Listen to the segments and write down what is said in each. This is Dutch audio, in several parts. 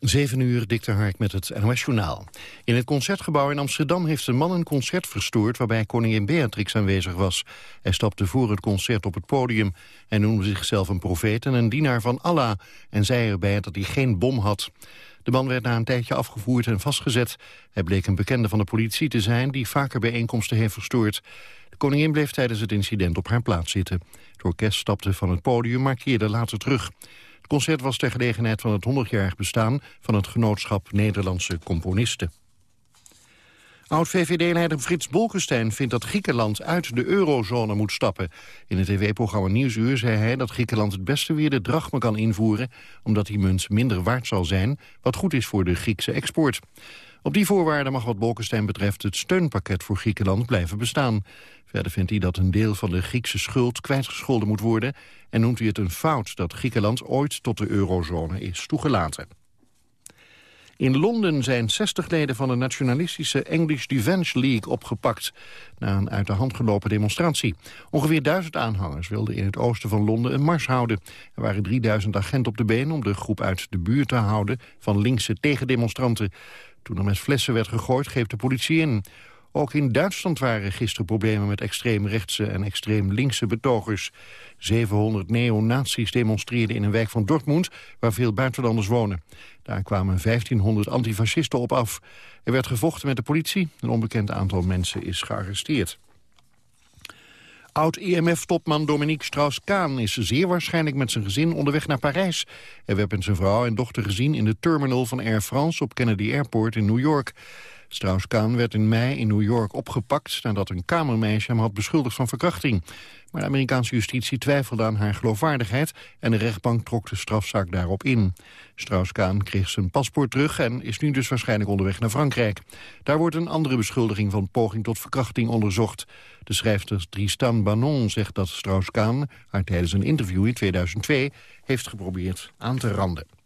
7 uur, Dikter Hark met het NOS Journaal. In het Concertgebouw in Amsterdam heeft een man een concert verstoord... waarbij koningin Beatrix aanwezig was. Hij stapte voor het concert op het podium. en noemde zichzelf een profeet en een dienaar van Allah... en zei erbij dat hij geen bom had. De man werd na een tijdje afgevoerd en vastgezet. Hij bleek een bekende van de politie te zijn... die vaker bijeenkomsten heeft verstoord. De koningin bleef tijdens het incident op haar plaats zitten. Het orkest stapte van het podium, maar keerde later terug concert was ter gelegenheid van het 100-jarig bestaan van het genootschap Nederlandse componisten. Oud-VVD-leider Frits Bolkestein vindt dat Griekenland uit de eurozone moet stappen. In het tv-programma Nieuwsuur zei hij dat Griekenland het beste weer de drachme kan invoeren... omdat die munt minder waard zal zijn, wat goed is voor de Griekse export. Op die voorwaarden mag wat Bolkestein betreft het steunpakket voor Griekenland blijven bestaan. Verder vindt hij dat een deel van de Griekse schuld kwijtgescholden moet worden... en noemt hij het een fout dat Griekenland ooit tot de eurozone is toegelaten. In Londen zijn 60 leden van de nationalistische English Defence League opgepakt... na een uit de hand gelopen demonstratie. Ongeveer duizend aanhangers wilden in het oosten van Londen een mars houden. Er waren 3000 agenten op de been om de groep uit de buurt te houden... van linkse tegendemonstranten. Toen er met flessen werd gegooid, greep de politie in. Ook in Duitsland waren gisteren problemen met extreemrechtse en extreem linkse betogers. 700 neonazies demonstreerden in een wijk van Dortmund, waar veel buitenlanders wonen. Daar kwamen 1500 antifascisten op af. Er werd gevochten met de politie. Een onbekend aantal mensen is gearresteerd. Oud-IMF-topman Dominique Strauss-Kaan is zeer waarschijnlijk met zijn gezin onderweg naar Parijs. Hij werd zijn vrouw en dochter gezien in de terminal van Air France op Kennedy Airport in New York. Strauss-Kaan werd in mei in New York opgepakt nadat een kamermeisje hem had beschuldigd van verkrachting. Maar de Amerikaanse justitie twijfelde aan haar geloofwaardigheid en de rechtbank trok de strafzaak daarop in. Strauss-Kaan kreeg zijn paspoort terug en is nu dus waarschijnlijk onderweg naar Frankrijk. Daar wordt een andere beschuldiging van poging tot verkrachting onderzocht. De schrijfster Tristan Banon zegt dat Strauss-Kaan haar tijdens een interview in 2002 heeft geprobeerd aan te randen.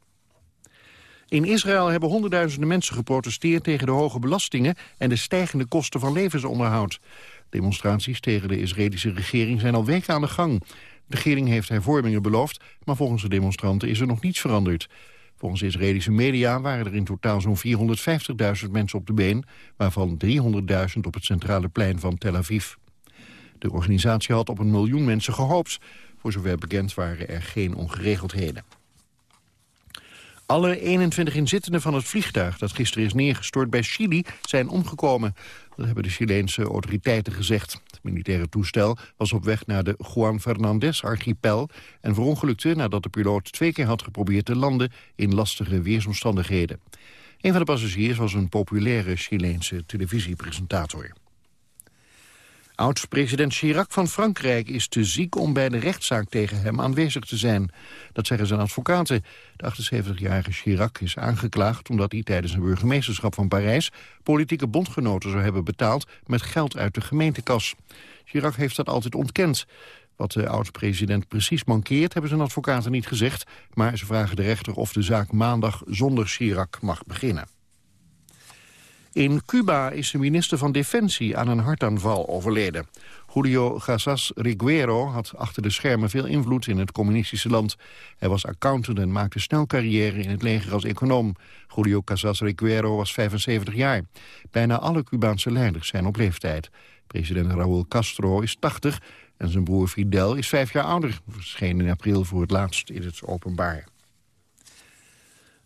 In Israël hebben honderdduizenden mensen geprotesteerd tegen de hoge belastingen en de stijgende kosten van levensonderhoud. Demonstraties tegen de Israëlische regering zijn al weken aan de gang. De regering heeft hervormingen beloofd, maar volgens de demonstranten is er nog niets veranderd. Volgens Israëlische media waren er in totaal zo'n 450.000 mensen op de been, waarvan 300.000 op het centrale plein van Tel Aviv. De organisatie had op een miljoen mensen gehoopt. Voor zover bekend waren er geen ongeregeldheden. Alle 21 inzittenden van het vliegtuig dat gisteren is neergestort bij Chili zijn omgekomen. Dat hebben de Chileense autoriteiten gezegd. Het militaire toestel was op weg naar de Juan Fernandez-archipel... en verongelukte nadat de piloot twee keer had geprobeerd te landen in lastige weersomstandigheden. Een van de passagiers was een populaire Chileense televisiepresentator. Oud-president Chirac van Frankrijk is te ziek om bij de rechtszaak tegen hem aanwezig te zijn. Dat zeggen zijn advocaten. De 78-jarige Chirac is aangeklaagd omdat hij tijdens een burgemeesterschap van Parijs politieke bondgenoten zou hebben betaald met geld uit de gemeentekas. Chirac heeft dat altijd ontkend. Wat de oud-president precies mankeert, hebben zijn advocaten niet gezegd. Maar ze vragen de rechter of de zaak maandag zonder Chirac mag beginnen. In Cuba is de minister van Defensie aan een hartaanval overleden. Julio Casas Riguero had achter de schermen veel invloed in het communistische land. Hij was accountant en maakte snel carrière in het leger als econoom. Julio Casas Riguero was 75 jaar. Bijna alle Cubaanse leiders zijn op leeftijd. President Raúl Castro is 80 en zijn broer Fidel is vijf jaar ouder. Verscheen in april voor het laatst in het openbaar.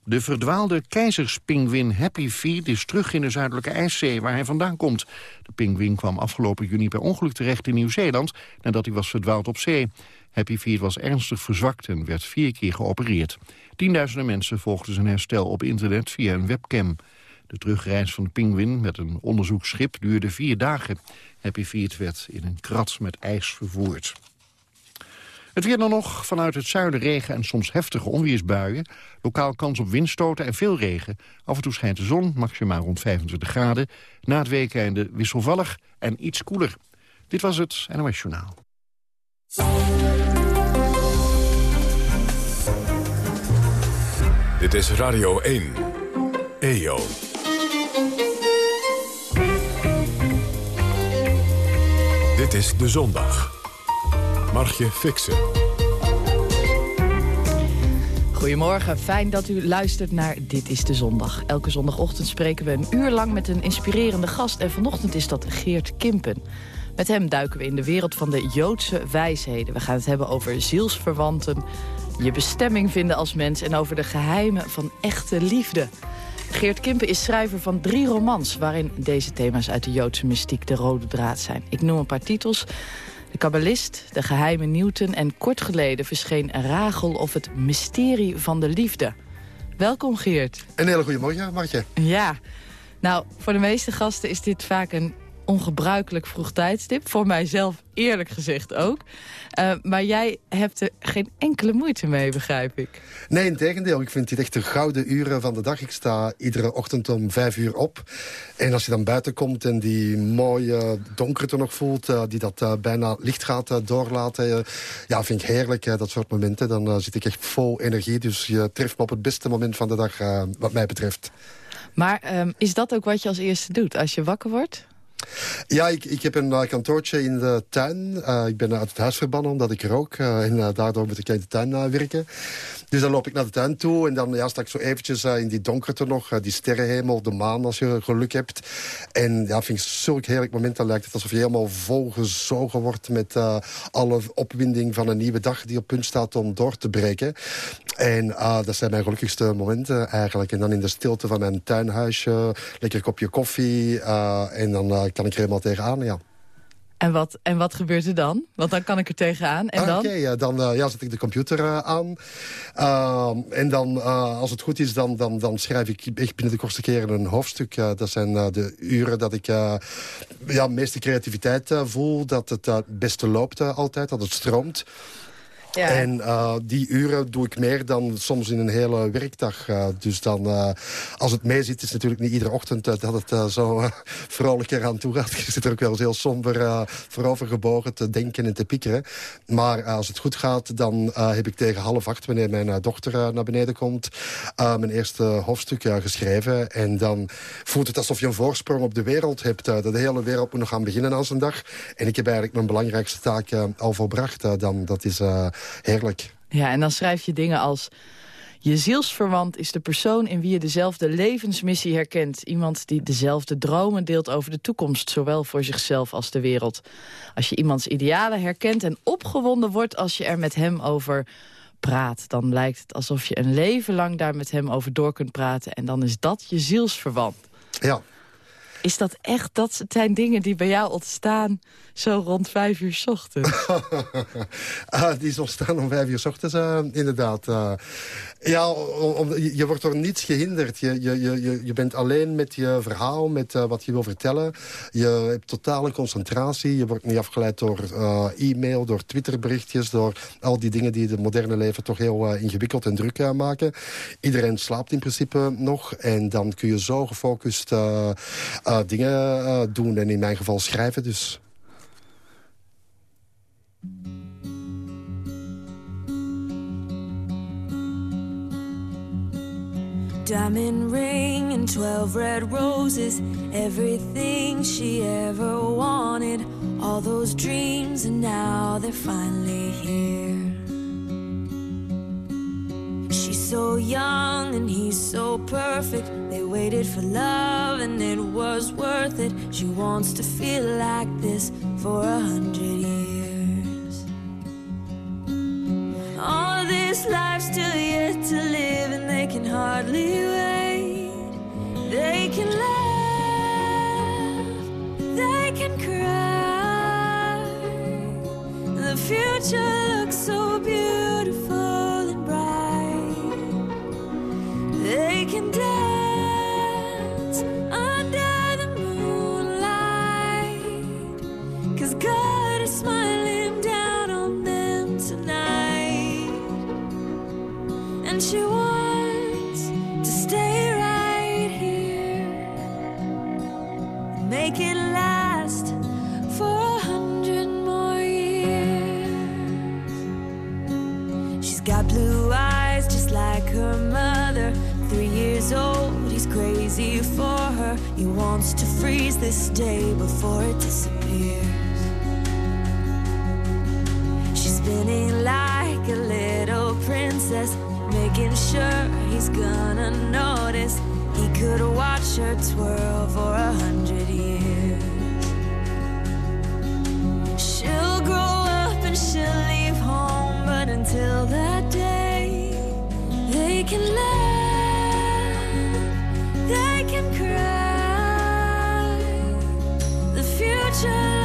De verdwaalde keizerspingwin Happy Feet is terug in de Zuidelijke IJszee, waar hij vandaan komt. De pinguïn kwam afgelopen juni per ongeluk terecht in Nieuw-Zeeland, nadat hij was verdwaald op zee. Happy Feet was ernstig verzwakt en werd vier keer geopereerd. Tienduizenden mensen volgden zijn herstel op internet via een webcam. De terugreis van de pinguïn met een onderzoeksschip duurde vier dagen. Happy Feet werd in een krat met ijs vervoerd. Het weer dan nog. Vanuit het zuiden regen en soms heftige onweersbuien. Lokaal kans op windstoten en veel regen. Af en toe schijnt de zon, maximaal rond 25 graden. Na het weekende wisselvallig en iets koeler. Dit was het NOS Journaal. Dit is Radio 1. EO. Dit is De Zondag. Margje Fixen. Goedemorgen, fijn dat u luistert naar Dit is de Zondag. Elke zondagochtend spreken we een uur lang met een inspirerende gast... en vanochtend is dat Geert Kimpen. Met hem duiken we in de wereld van de Joodse wijsheden. We gaan het hebben over zielsverwanten, je bestemming vinden als mens... en over de geheimen van echte liefde. Geert Kimpen is schrijver van drie romans... waarin deze thema's uit de Joodse mystiek de rode draad zijn. Ik noem een paar titels... De kabbalist, de geheime Newton en kort geleden verscheen Rachel of het mysterie van de liefde. Welkom Geert. Een hele goede morgen, Martje. Ja, nou voor de meeste gasten is dit vaak een ongebruikelijk vroeg tijdstip. Voor mijzelf eerlijk gezegd ook. Uh, maar jij hebt er geen enkele moeite mee, begrijp ik. Nee, in tegendeel. Ik vind dit echt de gouden uren van de dag. Ik sta iedere ochtend om vijf uur op. En als je dan buiten komt en die mooie donkerte nog voelt... Uh, die dat uh, bijna licht gaat doorlaten... ja, vind ik heerlijk, dat soort momenten. Dan zit ik echt vol energie. Dus je treft me op het beste moment van de dag, wat mij betreft. Maar um, is dat ook wat je als eerste doet als je wakker wordt? Ja, ik, ik heb een uh, kantoortje in de tuin. Uh, ik ben uit het huis verbannen omdat ik rook. Uh, en daardoor moet ik in de tuin werken. Dus dan loop ik naar de tuin toe en dan ja, sta ik zo eventjes in die donkerte nog. die sterrenhemel, de maan als je geluk hebt. En ja, vind ik zulk heerlijk moment. Dan lijkt het alsof je helemaal volgezogen wordt met alle opwinding van een nieuwe dag die op punt staat om door te breken. En dat zijn mijn gelukkigste momenten eigenlijk. En dan in de stilte van mijn tuinhuisje, lekker kopje koffie en dan kan ik er helemaal tegenaan, ja. En wat, en wat gebeurt er dan? Want dan kan ik er tegenaan. En dan? Oké, dan uh, ja, zet ik de computer uh, aan. Uh, en dan, als het goed is, dan, dan, dan schrijf ik binnen de kortste keren een hoofdstuk. dat zijn de uren dat ik ja, meeste creativiteit voel. Dat het het beste loopt altijd, dat het stroomt. En uh, die uren doe ik meer dan soms in een hele werkdag. Uh, dus dan, uh, als het mee zit, is natuurlijk niet iedere ochtend dat het zo vrolijker aan toe gaat. Je zit er ook wel eens heel somber voorover gebogen te denken en te piekeren. Maar als het goed gaat, dan heb ik tegen half acht, wanneer mijn dochter naar beneden komt, mijn eerste hoofdstuk geschreven. En dan voelt het alsof je een voorsprong op de wereld hebt. dat de hele wereld moet nog gaan beginnen als een dag. En ik heb eigenlijk mijn belangrijkste taak al volbracht. dan, dat is heerlijk. Ja, en dan schrijf je dingen als... Je zielsverwant is de persoon in wie je dezelfde levensmissie herkent. Iemand die dezelfde dromen deelt over de toekomst, zowel voor zichzelf als de wereld. Als je iemands idealen herkent en opgewonden wordt als je er met hem over praat... dan lijkt het alsof je een leven lang daar met hem over door kunt praten. En dan is dat je zielsverwant. Ja, is dat echt, dat zijn dingen die bij jou ontstaan zo rond vijf uur ochtends? uh, die ontstaan om vijf uur ochtends, uh, inderdaad. Uh, ja, je wordt door niets gehinderd. Je, je, je, je bent alleen met je verhaal, met uh, wat je wil vertellen. Je hebt totale concentratie. Je wordt niet afgeleid door e-mail, door Twitterberichtjes... door al die dingen die het moderne leven toch heel ingewikkeld en druk maken. Iedereen slaapt in principe nog. En dan kun je zo gefocust dingen uh, doen. En in mijn geval schrijven dus. Diamond ring and 12 red roses Everything she ever wanted All those dreams and now they're finally here so young and he's so perfect. They waited for love and it was worth it. She wants to feel like this for a hundred years. All this life still yet to live, and they can hardly wait. They can laugh, they can cry. The future looks so beautiful. They can dance under the moonlight. Cause God is smiling down on them tonight. And she He wants to freeze this day before it disappears. She's spinning like a little princess, making sure he's gonna notice. He could watch her twirl for a hundred years. She'll grow up and she'll leave home, but until that day, they can laugh, 着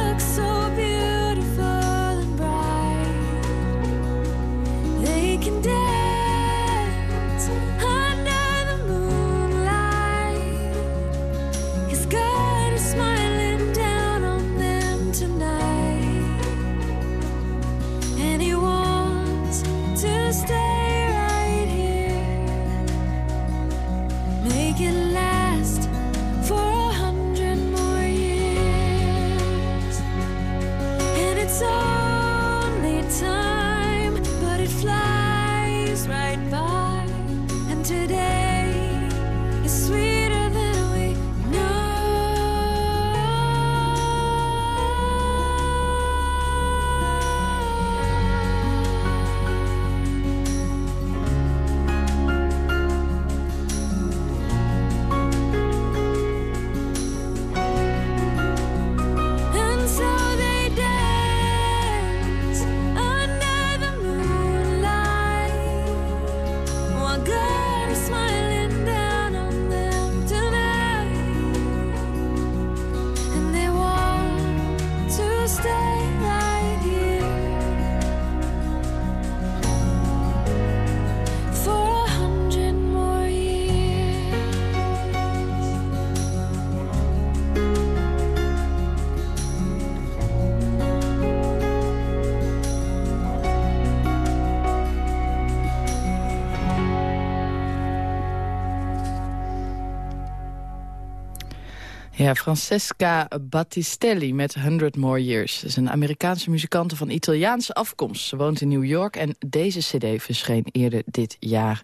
Ja, Francesca Battistelli met 100 More Years. Ze is een Amerikaanse muzikante van Italiaanse afkomst. Ze woont in New York en deze cd verscheen eerder dit jaar.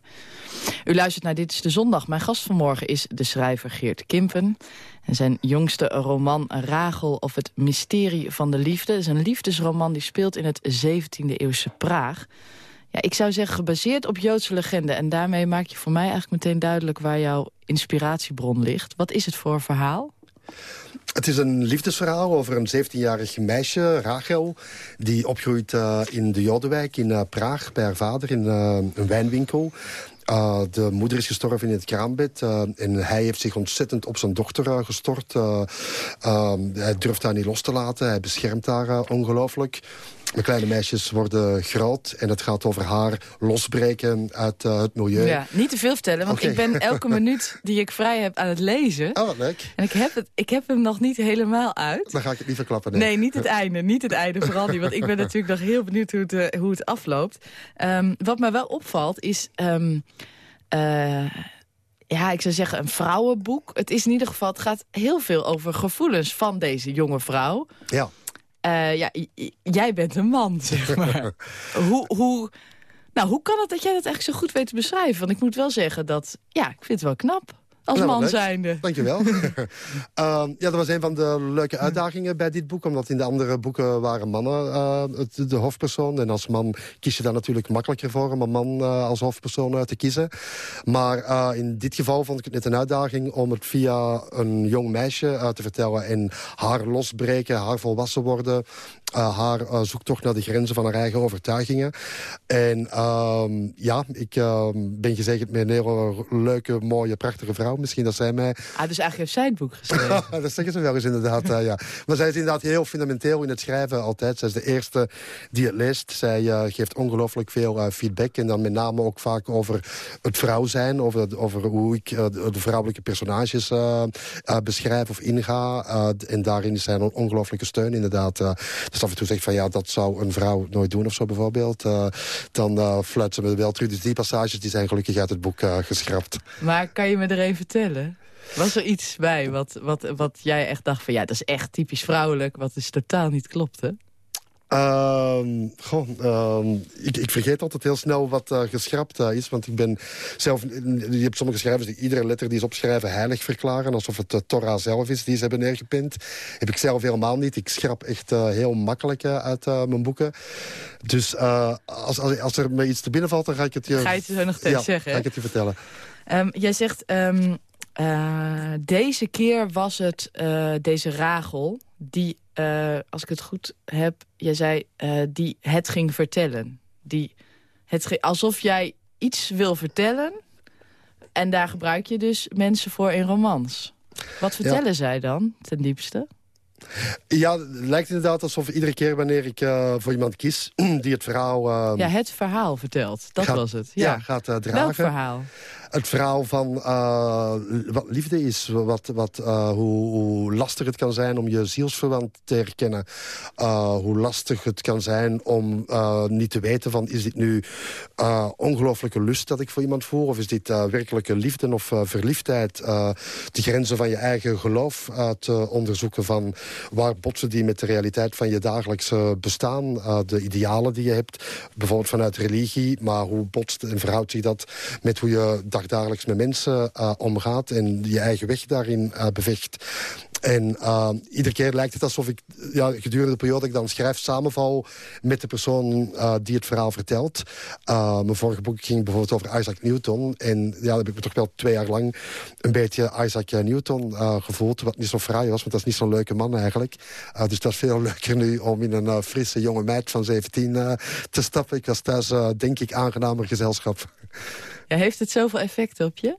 U luistert naar Dit is de Zondag. Mijn gast vanmorgen is de schrijver Geert Kimpen. En zijn jongste roman Ragel of het mysterie van de liefde... is een liefdesroman die speelt in het 17e eeuwse Praag. Ja, ik zou zeggen gebaseerd op Joodse legende. En daarmee maak je voor mij eigenlijk meteen duidelijk... waar jouw inspiratiebron ligt. Wat is het voor verhaal? Het is een liefdesverhaal over een 17-jarig meisje, Rachel... die opgroeit uh, in de Jodenwijk in uh, Praag bij haar vader in uh, een wijnwinkel. De moeder is gestorven in het kraambed. En hij heeft zich ontzettend op zijn dochter gestort. hij durft haar niet los te laten. Hij beschermt haar ongelooflijk. Mijn kleine meisjes worden groot en het gaat over haar losbreken uit uh, het milieu. Ja, niet te veel vertellen, want okay. ik ben elke minuut die ik vrij heb aan het lezen. Oh, wat leuk. En ik heb, het, ik heb hem nog niet helemaal uit. Dan ga ik het niet verklappen. Nee, nee niet het einde. Niet het einde, vooral niet. Want ik ben natuurlijk nog heel benieuwd hoe het, uh, hoe het afloopt. Um, wat mij wel opvalt is... Um, uh, ja, ik zou zeggen een vrouwenboek. Het is in ieder geval, het gaat heel veel over gevoelens van deze jonge vrouw. Ja. Uh, ja, jij bent een man, zeg maar. hoe, hoe, nou, hoe kan het dat jij dat eigenlijk zo goed weet te beschrijven? Want ik moet wel zeggen dat, ja, ik vind het wel knap. Als nou, man zijnde. Dankjewel. uh, ja, dat was een van de leuke uitdagingen bij dit boek. Omdat in de andere boeken waren mannen uh, het, de hoofdpersoon. En als man kies je daar natuurlijk makkelijker voor om een man uh, als hoofdpersoon te kiezen. Maar in dit geval vond ik het net een uitdaging om het via een jong meisje te vertellen. En haar losbreken, haar volwassen worden. Haar zoektocht naar de grenzen van haar eigen overtuigingen. En uh, ja, ik ehm, ben gezegend met een hele leuke, mooie, prachtige vrouw. Misschien dat zij mij... Ah, dus eigenlijk heeft zij het boek geschreven. dat zeggen ze wel eens inderdaad, uh, ja. Maar zij is inderdaad heel fundamenteel in het schrijven altijd. Zij is de eerste die het leest. Zij eh, geeft ongelooflijk veel feedback. En dan met name ook vaak over het vrouw zijn. Over, over hoe ik de, vrouwelijke personages beschrijf of inga. en daarin is zij een ongelooflijke steun inderdaad. Dus af en toe zegt van ja, dat zou een vrouw nooit doen of zo bijvoorbeeld. Dan fluit ze me wel terug. Dus die passages die zijn gelukkig uit het boek geschrapt. Maar kan je me er even vertellen? Was er iets bij wat, wat, wat jij echt dacht van ja, dat is echt typisch vrouwelijk. Wat dus totaal niet klopte? Ehm, goh, ehm, ik, ik, vergeet altijd heel snel wat uh, geschrapt uh, is. Want ik ben zelf... Je hebt sommige schrijvers die iedere letter die ze opschrijven heilig verklaren. Alsof het de Torah zelf is die ze hebben neergepint. Heb ik zelf helemaal niet. Ik schrap echt uh, heel makkelijk uit mijn boeken. Dus als, als, als, er me iets te binnen valt, dan ga ik het je... Ga je het zo nog ja, zeggen? ga ik het je vertellen. Um, jij zegt... Um, deze keer was het deze Ragel die uh, als ik het goed heb, jij zei die het ging vertellen. Die het alsof jij iets wil vertellen en daar gebruik je dus mensen voor in romans. Wat vertellen ja. zij dan ten diepste? Ja, het lijkt inderdaad alsof iedere keer wanneer ik uh, voor iemand kies... die het verhaal... Uh, ja, het verhaal vertelt. Dat gaat, was het. Ja, ja gaat uh, dragen. Welk verhaal? Het verhaal van wat liefde is. Wat, wat, hoe, hoe, lastig het kan zijn om je zielsverwant te herkennen. hoe lastig het kan zijn om niet te weten van... is dit nu ongelooflijke lust dat ik voor iemand voel? Of is dit werkelijke liefde of verliefdheid? de grenzen van je eigen geloof te onderzoeken van waar botsen die met de realiteit van je dagelijkse bestaan? De idealen die je hebt, bijvoorbeeld vanuit religie. Maar hoe botst en verhoudt zich dat met hoe je dagdagelijks met mensen uh, omgaat... en je eigen weg daarin uh, bevecht? En uh, iedere keer lijkt het alsof ik ja, gedurende de periode dat ik dan schrijf... samenval met de persoon die het verhaal vertelt. Mijn vorige boek ging bijvoorbeeld over Isaac Newton. En ja, heb ik me toch wel twee jaar lang een beetje Isaac Newton gevoeld. Wat niet zo fraai was, want dat is niet zo'n leuke man eigenlijk. dus het was veel leuker nu om in een frisse jonge meid van 17 te stappen. Ik was thuis, denk ik, aangenamer gezelschap. Heeft het zoveel effect op je?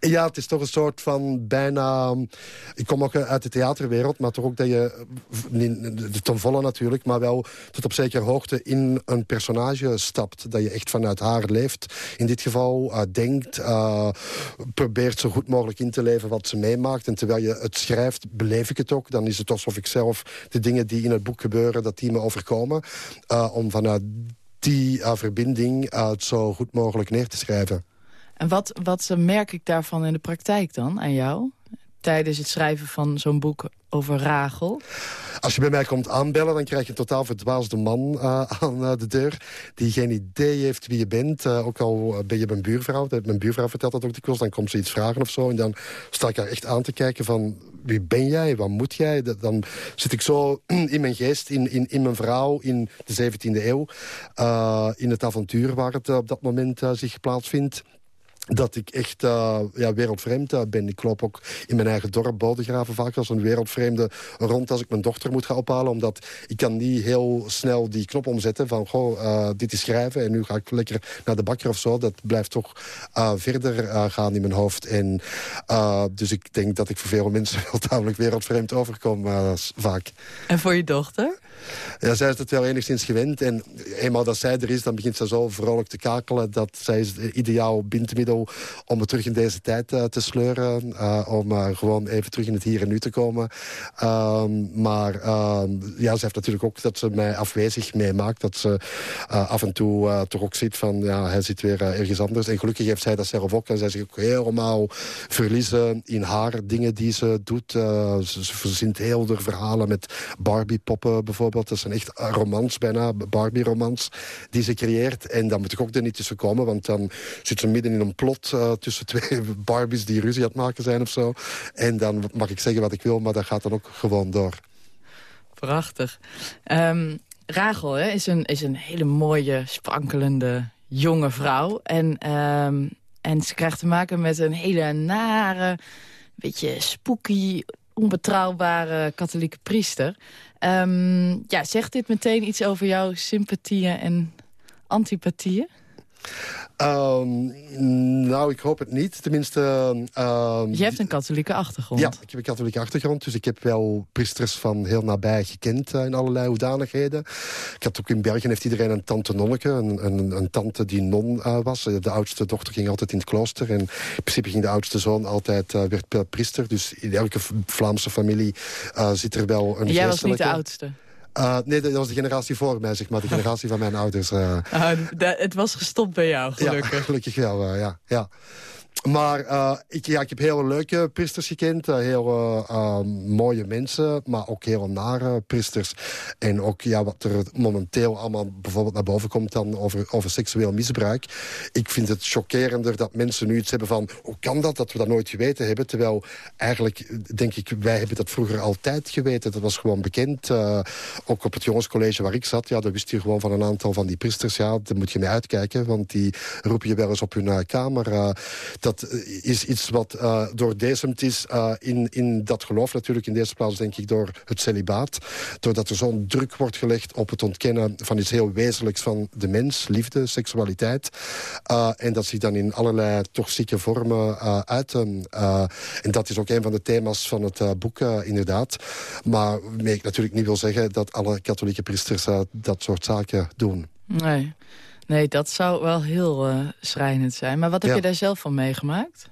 Ja, het is toch een soort van bijna... Ik kom ook uit de theaterwereld, maar toch ook dat je... Ten volle natuurlijk, maar wel tot op zekere hoogte in een personage stapt. Dat je echt vanuit haar leeft. In dit geval uh, denkt, uh, probeert zo goed mogelijk in te leven wat ze meemaakt. En terwijl je het schrijft, beleef ik het ook. Dan is het alsof ik zelf de dingen die in het boek gebeuren, dat die me overkomen. Uh, om vanuit die verbinding het zo goed mogelijk neer te schrijven. En wat, wat merk ik daarvan in de praktijk dan aan jou? Tijdens het schrijven van zo'n boek over Rachel? Als je bij mij komt aanbellen, dan krijg je een totaal verdwaasde man uh, aan uh, de deur... die geen idee heeft wie je bent. Uh, ook al ben je mijn buurvrouw. Mijn buurvrouw vertelt dat ook dikwijls. Dan komt ze iets vragen of zo. En dan sta ik haar echt aan te kijken van... wie ben jij? Wat moet jij? Dan zit ik zo in mijn geest, in, in, in mijn verhaal... in de 17e eeuw. in het avontuur waar het op dat moment zich plaatsvindt dat ik echt uh, ja, wereldvreemd uh, ben. Ik loop ook in mijn eigen dorp Bodegraven vaak als een wereldvreemde rond als ik mijn dochter moet gaan ophalen. Omdat ik kan niet heel snel die knop omzetten van goh, uh, dit is schrijven en nu ga ik lekker naar de bakker of zo. Dat blijft toch verder gaan in mijn hoofd. En, dus ik denk dat ik voor veel mensen wel tamelijk wereldvreemd overkom vaak. En voor je dochter? Ja, zij is het wel enigszins gewend. En eenmaal dat zij er is, dan begint ze zo vrolijk te kakelen... dat zij is het ideaal bindmiddel om het terug in deze tijd uh, te sleuren. Uh, om uh, gewoon even terug in het hier en nu te komen. Ehm, maar ehm, ja, ze heeft natuurlijk ook dat ze mij afwezig meemaakt. Dat ze af en toe toch ook ziet van, ja, hij zit weer ergens anders. En gelukkig heeft zij dat zelf ook. En zij zich ook helemaal verliezen in haar dingen die ze doet. ze, ze verzint heel de verhalen met Barbie-poppen bijvoorbeeld. Dat zijn echt romans bijna, Barbie-romans die ze creëert. En dan moet ik ook er niet tussen komen, want dan zit ze midden in een plot uh, tussen twee Barbies die ruzie aan het maken zijn of zo. En dan mag ik zeggen wat ik wil, maar dat gaat dan ook gewoon door. Prachtig. Um, Rachel is, een, is een hele mooie, sprankelende jonge vrouw. En, um, en ze krijgt te maken met een hele nare, beetje spooky, onbetrouwbare katholieke priester. Um, ja, zegt dit meteen iets over jouw sympathieën en antipathieën? Um, nou, ik hoop het niet. Tenminste... Um, je hebt een katholieke achtergrond. Ja, ik heb een katholieke achtergrond. Dus ik heb wel priesters van heel nabij gekend uh, in allerlei hoedanigheden. Ik had ook in België heeft iedereen een tante nonneke. Een, een, een tante die non uh, was. De oudste dochter ging altijd in het klooster. En in principe ging de oudste zoon altijd uh, werd priester. Dus in elke Vlaamse familie zit er wel een Jij was niet de oudste? Uh, nee, dat was de generatie voor mij, zeg maar. De generatie van mijn ouders. Uh. Uh, het was gestopt bij jou, gelukkig. Ja, gelukkig wel, ja. ja. Maar uh, ik, ja, ik heb hele leuke priesters gekend. Uh, heel uh, mooie mensen, maar ook heel nare priesters. En ook ja, wat er momenteel allemaal bijvoorbeeld naar boven komt... dan over, over seksueel misbruik. Ik vind het chockerender dat mensen nu iets hebben van... hoe kan dat, dat we dat nooit geweten hebben? Terwijl eigenlijk, denk ik, wij hebben dat vroeger altijd geweten. Dat was gewoon bekend. ook op het jongenscollege waar ik zat, ja, daar wist je gewoon van een aantal van die priesters... ja, daar moet je mee uitkijken, want die roepen je wel eens op hun kamer is iets wat uh, doordezemd is uh, in, in dat geloof natuurlijk. In de eerste plaats denk ik door het celibaat. Doordat er zo'n druk wordt gelegd op het ontkennen van iets heel wezenlijks van de mens. Liefde, seksualiteit. En dat zich dan in allerlei toch zieke vormen uiten. en dat is ook een van de thema's van het boek inderdaad. Maar ik natuurlijk niet wil zeggen dat alle katholieke priesters dat soort zaken doen. Nee. Nee, dat zou wel heel uh, schrijnend zijn. Maar wat heb je daar zelf van meegemaakt?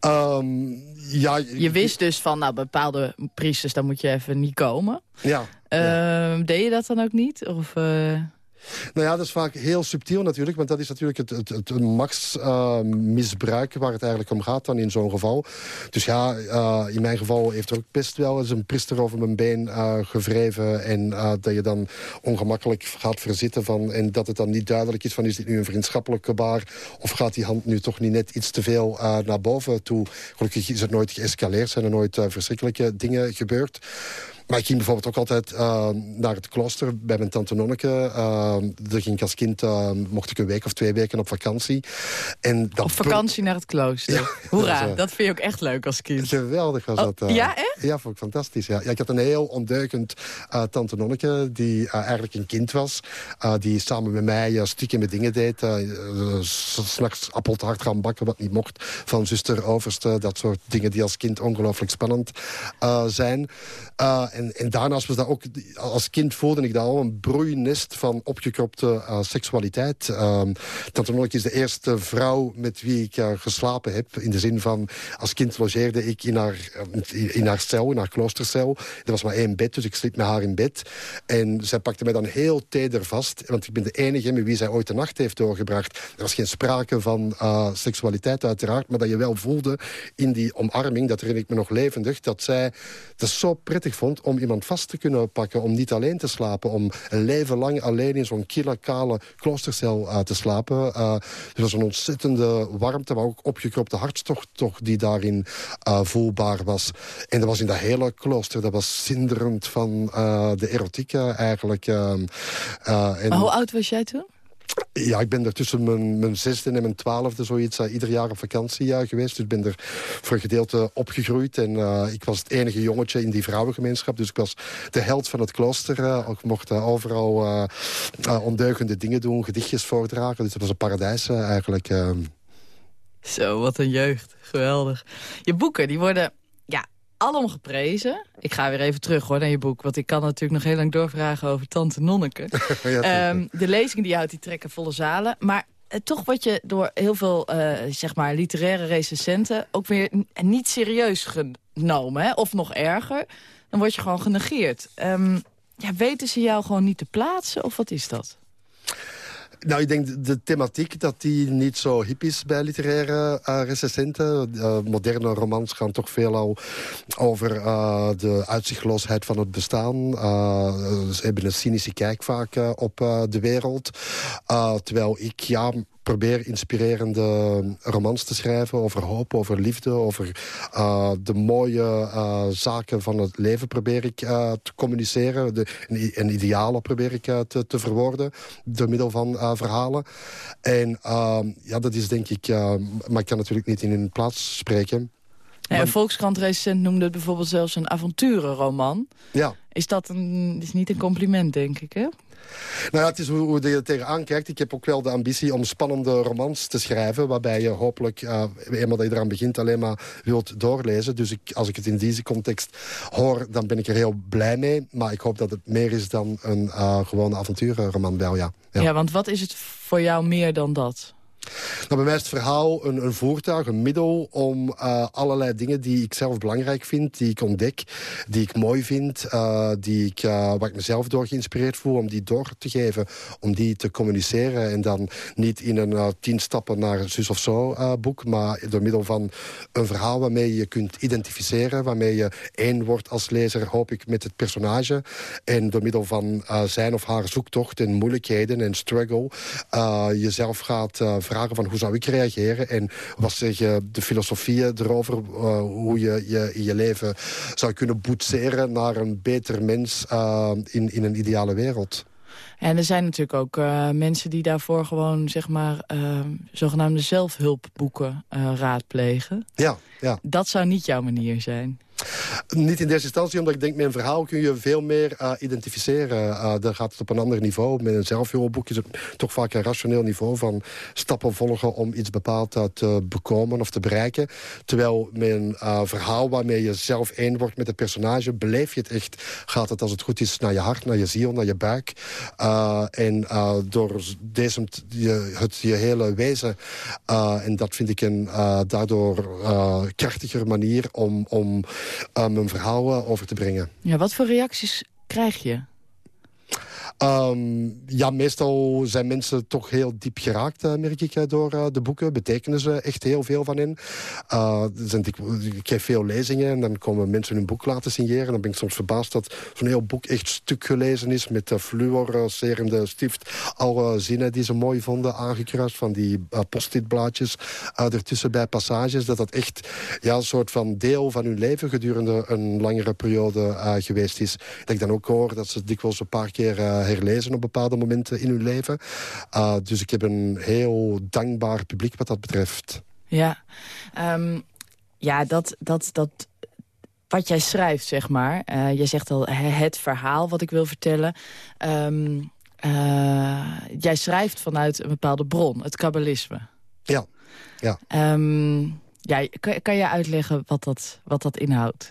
Um, ja, je wist dus van, nou, bepaalde priesters, daar moet je even niet komen. Ja. Uh, ja. Deed je dat dan ook niet? Of... Uh... Nou ja, dat is vaak heel subtiel natuurlijk. Want dat is natuurlijk het, het, het max-misbruik uh, waar het eigenlijk om gaat dan in zo'n geval. Dus ja, uh, in mijn geval heeft er ook best wel eens een priester over mijn been uh, gevreven. En dat je dan ongemakkelijk gaat verzitten van... en dat het dan niet duidelijk is van is dit nu een vriendschappelijk gebaar... of gaat die hand nu toch niet net iets te veel naar boven toe. Gelukkig is het nooit geëscaleerd, zijn er nooit verschrikkelijke dingen gebeurd. Maar ik ging bijvoorbeeld ook altijd uh, naar het klooster bij mijn tante Nonneke. Uh, daar ging ik als kind, uh, mocht ik een week of twee weken op vakantie. En dat op vakantie naar het klooster. Ja, Hoera, dat, dat, vind je ook echt leuk als kind. Geweldig was oh, dat. ja, echt? Ja, vond ik fantastisch. Ja. ja ik had een heel ondeugend tante Nonneke die eigenlijk een kind was. die samen met mij stukken met dingen deed. S'nachts appeltaart gaan bakken wat niet mocht. Van zuster Overste, dat soort dingen die als kind ongelooflijk spannend zijn en, en, daarnaast was dat ook, als kind voelde ik dat al een broeinest van opgekropte uh, seksualiteit. Uh, Tante is de eerste vrouw met wie ik uh, geslapen heb. In de zin van, als kind logeerde ik in haar, uh, in cel, in haar kloostercel. Er was maar één bed, dus ik sliep met haar in bed. En zij pakte mij dan heel teder vast. Want ik ben de enige met wie zij ooit de nacht heeft doorgebracht. Er was geen sprake van seksualiteit uiteraard. Maar dat je wel voelde in die omarming, dat herinner ik me nog levendig... dat zij het zo prettig vond om iemand vast te kunnen pakken... om niet alleen te slapen, om een leven lang alleen in zo'n kille, kale kloostercel uh, te slapen. Uh, er was een ontzettende warmte, maar ook opgekropte hartstocht toch, die daarin uh, voelbaar was. En dat was in dat hele klooster, dat was zinderend van de erotiek eigenlijk. en... Maar hoe oud was jij toen? Ja, ik ben er tussen mijn, mijn zesde en mijn twaalfde zoiets uh, ieder jaar op vakantie uh, geweest. Dus ik ben er voor een gedeelte opgegroeid. En uh, ik was het enige jongetje in die vrouwengemeenschap. Dus ik was de held van het klooster. ik mocht overal ondeugende dingen doen, gedichtjes voordragen. Dus het was een paradijs eigenlijk. Zo, wat een jeugd. Geweldig. Je boeken, die worden alom geprezen. Ik ga weer even terug hoor naar je boek. Want ik kan natuurlijk nog heel lang doorvragen over Tante Nonneke. Ehm, de lezingen die je houdt, die trekken volle zalen. Maar uh, toch word je door heel veel uh, zeg maar literaire recensenten... ook weer niet serieus genomen. Hè? Of nog erger, dan word je gewoon genegeerd. Um, ja, weten ze jou gewoon niet te plaatsen? Of wat is dat? Nou, ik denk de thematiek dat die niet zo hip is bij literaire uh, recensenten. Uh, moderne romans gaan toch veelal over uh, de uitzichtloosheid van het bestaan. ze hebben een cynische kijk vaak op de wereld. terwijl ik, ja, probeer inspirerende romans te schrijven over hoop, over liefde, over uh, de mooie uh, zaken van het leven probeer ik uh, te communiceren. De, en, idealen probeer ik te, te, verwoorden door middel van verhalen. En ja, dat is denk ik, maar ik kan natuurlijk niet in hun plaats spreken. Ja, een Volkskrant-recensent noemde het bijvoorbeeld zelfs een avonturenroman. Ja. Is dat een, is niet een compliment, denk ik, hè? Nou ja, het is hoe, je er tegenaan kijkt. Ik heb ook wel de ambitie om spannende romans te schrijven... waarbij je hopelijk, uh, eenmaal dat je eraan begint, alleen maar wilt doorlezen. Dus ik, als ik het in deze context hoor, dan ben ik er heel blij mee. Maar ik hoop dat het meer is dan een uh, gewone avonturenroman wel, ja. ja. Ja, want wat is het voor jou meer dan dat? Nou, bij mij is het verhaal een, een voertuig, een middel... om uh, allerlei dingen die ik zelf belangrijk vind, die ik ontdek... die ik mooi vind, uh, die ik, uh, waar ik mezelf door geïnspireerd voel... om die door te geven, om die te communiceren. En dan niet in een tien stappen naar zus of zo boek... maar door middel van een verhaal waarmee je kunt identificeren... waarmee je één wordt als lezer, hoop ik, met het personage. En door middel van zijn of haar zoektocht en moeilijkheden en struggle... jezelf gaat vragen van hoe zou ik reageren... en wat zeggen de filosofieën erover, uh, hoe je, je in je leven zou kunnen boetseren... naar een beter mens uh, in, in een ideale wereld. En er zijn natuurlijk ook uh, mensen die daarvoor gewoon, zeg maar, uh, zogenaamde zelfhulpboeken uh, raadplegen. Ja, ja. Dat zou niet jouw manier zijn. Niet in deze instantie, omdat ik denk... met een verhaal kun je veel meer uh, identificeren. Uh, dan gaat het op een ander niveau. Met een zelfhulpboek is het toch vaak een rationeel niveau... van stappen volgen om iets bepaald uh, te bekomen of te bereiken. Terwijl met een verhaal waarmee je zelf één wordt met het personage... beleef je het echt, gaat het als het goed is naar je hart, naar je ziel, naar je buik. en door deze, je, het je hele wezen... en dat vind ik een daardoor krachtiger manier om... om een verhaal uh, over te brengen. Ja, wat voor reacties krijg je? Um, ja, meestal zijn mensen toch heel diep geraakt, uh, merk ik, uh, door uh, de boeken. Betekenen ze echt heel veel van in. Zijn, ik, geef veel lezingen en dan komen mensen hun boek laten signeren. Dan ben ik soms verbaasd dat zo'n heel boek echt stuk gelezen is... met fluorescerende stift. Alle zinnen die ze mooi vonden aangekruist van die post-it blaadjes ertussen bij passages. Dat dat echt ja, een soort van deel van hun leven gedurende een langere periode geweest is. Dat ik dan ook hoor dat ze dikwijls een paar keer herlezen op bepaalde momenten in hun leven. Uh, dus ik heb een heel dankbaar publiek wat dat betreft. Ja, um, ja dat, dat, dat, wat jij schrijft, zeg maar. Uh, jij zegt al het verhaal wat ik wil vertellen. Um, uh, jij schrijft vanuit een bepaalde bron, het kabbalisme. Ja, ja. Um, ja kan, kan je uitleggen wat dat, wat dat inhoudt?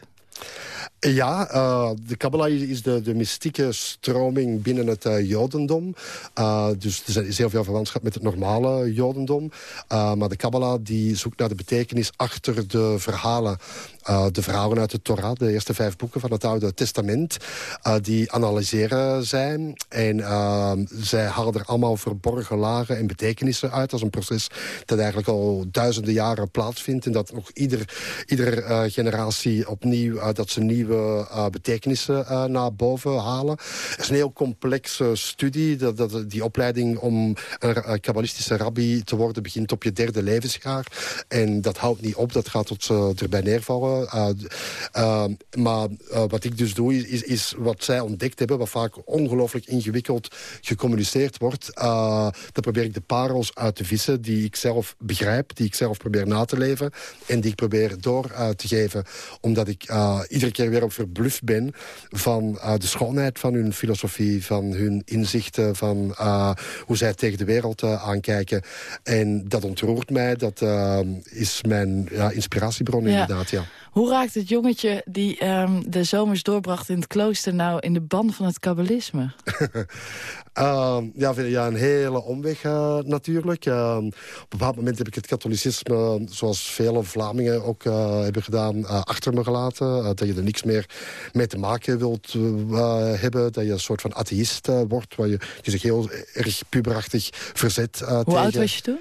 Ja, uh, de Kabbalah is de, de mystieke stroming binnen het uh, Jodendom. Uh, dus er is heel veel verwantschap met het normale Jodendom. maar de Kabbalah die zoekt naar de betekenis achter de verhalen. de verhalen uit de Torah, de eerste vijf boeken van het Oude Testament. die analyseren zij. En zij halen er allemaal verborgen lagen en betekenissen uit. Is een proces dat eigenlijk al duizenden jaren plaatsvindt. En dat nog ieder, iedere generatie opnieuw dat ze nieuw nieuwe uh, betekenissen uh, naar boven halen. Het is een heel complexe studie. Dat, dat, die opleiding om een kabbalistische rabbi te worden... begint op je derde levensjaar. En dat houdt niet op, dat gaat tot ze erbij neervallen. Uh, maar wat ik dus doe, is, is wat zij ontdekt hebben... wat vaak ongelooflijk ingewikkeld gecommuniceerd wordt. dan probeer ik de parels uit te vissen die ik zelf begrijp... die ik zelf probeer na te leven en die ik probeer door te geven. Omdat ik iedere keer weer op verbluft ben van uh, de schoonheid van hun filosofie, van hun inzichten, van uh, hoe zij tegen de wereld aankijken. En dat ontroert mij, dat is mijn ja, inspiratiebron ja. inderdaad, ja. Hoe raakt het jongetje die um, de zomers doorbracht in het klooster... nou in de ban van het kabbalisme? uh, ja, een hele omweg uh, natuurlijk. Uh, op een bepaald moment heb ik het katholicisme... zoals vele Vlamingen ook uh, hebben gedaan, achter me gelaten. dat je er niks meer mee te maken wilt hebben. Dat je een soort van atheïst wordt. Waar je, je zich heel erg puberachtig verzet Hoe tegen... oud was je toen?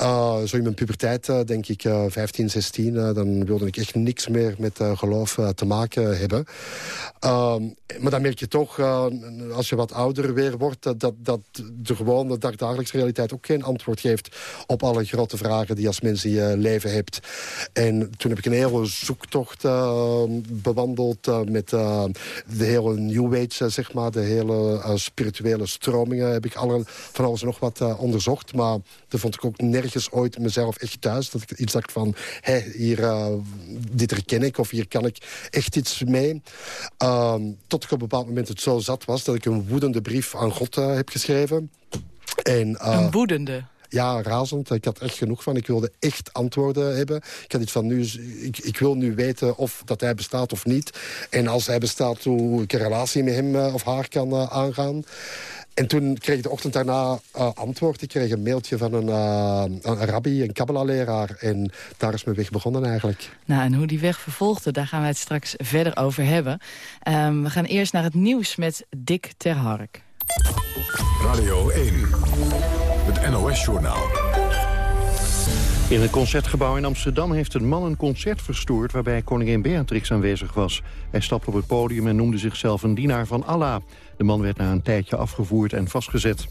Uh, zo in mijn puberteit, uh, denk ik, uh, 15, 16... dan wilde ik echt niks meer met geloof te maken hebben. Ehm, maar dan merk je toch, als je wat ouder weer wordt... dat, dat de gewone dagdagelijkse realiteit ook geen antwoord geeft... op alle grote vragen die als mens in je leven hebt. En toen heb ik een hele zoektocht bewandeld... met de hele New Age, zeg maar. De hele spirituele stromingen heb ik van alles en nog wat onderzocht. Maar dat vond ik ook nergens ergens ooit mezelf echt thuis. Dat ik iets dacht van, hé, hier, uh, dit herken ik of hier kan ik echt iets mee. Uh, tot ik op een bepaald moment het zo zat was dat ik een woedende brief aan God uh, heb geschreven. En, eh, een woedende? Ja, razend. Ik had echt genoeg van. Ik wilde echt antwoorden hebben. Ik had iets van, nu, ik, ik wil nu weten of dat hij bestaat of niet. En als hij bestaat, hoe ik een relatie met hem of haar kan aangaan. En toen kreeg ik de ochtend daarna uh, antwoord. Ik kreeg een mailtje van een, uh, een rabbi, een Kabbalah-leraar. En daar is mijn weg begonnen eigenlijk. Nou, en hoe die weg vervolgde, daar gaan wij het straks verder over hebben. Um, we gaan eerst naar het nieuws met Dick Terhark. Radio 1, het NOS-journaal. In het Concertgebouw in Amsterdam heeft een man een concert verstoord... waarbij koningin Beatrix aanwezig was. Hij stapte op het podium en noemde zichzelf een dienaar van Allah. De man werd na een tijdje afgevoerd en vastgezet.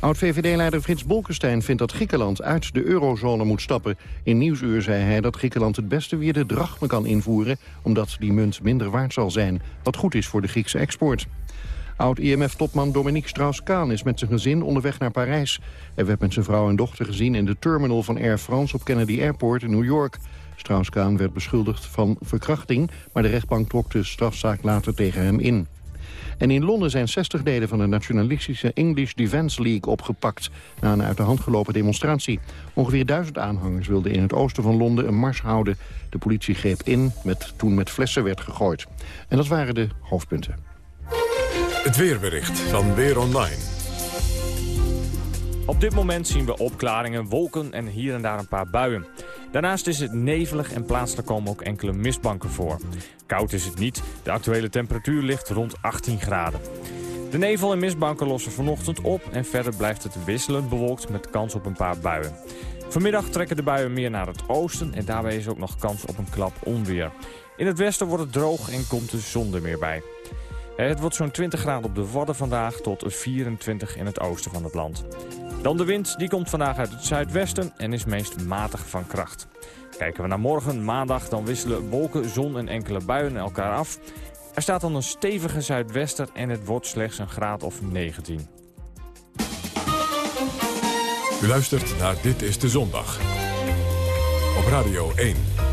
Oud-VVD-leider Frits Bolkestein vindt dat Griekenland uit de eurozone moet stappen. In Nieuwsuur zei hij dat Griekenland het beste weer de drachme kan invoeren... omdat die munt minder waard zal zijn, wat goed is voor de Griekse export. Oud-IMF-topman Dominique Strauss-Kaan is met zijn gezin onderweg naar Parijs. Hij werd met zijn vrouw en dochter gezien in de terminal van Air France op Kennedy Airport in New York. Strauss-Kaan werd beschuldigd van verkrachting, maar de rechtbank trok de strafzaak later tegen hem in. En in Londen zijn 60 leden van de nationalistische English Defence League opgepakt... na een uit de hand gelopen demonstratie. Ongeveer duizend aanhangers wilden in het oosten van Londen een mars houden. De politie greep in, met, toen met flessen werd gegooid. En dat waren de hoofdpunten. Het weerbericht van Weer Online. Op dit moment zien we opklaringen, wolken en hier en daar een paar buien. Daarnaast is het nevelig en plaatselijk komen ook enkele mistbanken voor. Koud is het niet, de actuele temperatuur ligt rond 18 graden. De nevel en mistbanken lossen vanochtend op en verder blijft het wisselend bewolkt met kans op een paar buien. Vanmiddag trekken de buien meer naar het oosten en daarbij is ook nog kans op een klap onweer. In het westen wordt het droog en komt de zon er meer bij. Het wordt zo'n 20 graden op de Wadden vandaag tot 24 in het oosten van het land. Dan de wind, die komt vandaag uit het zuidwesten en is meest matig van kracht. Kijken we naar morgen, maandag, dan wisselen wolken, zon en enkele buien elkaar af. Er staat dan een stevige zuidwester en het wordt slechts een graad of 19. U luistert naar Dit is de Zondag. Op Radio 1.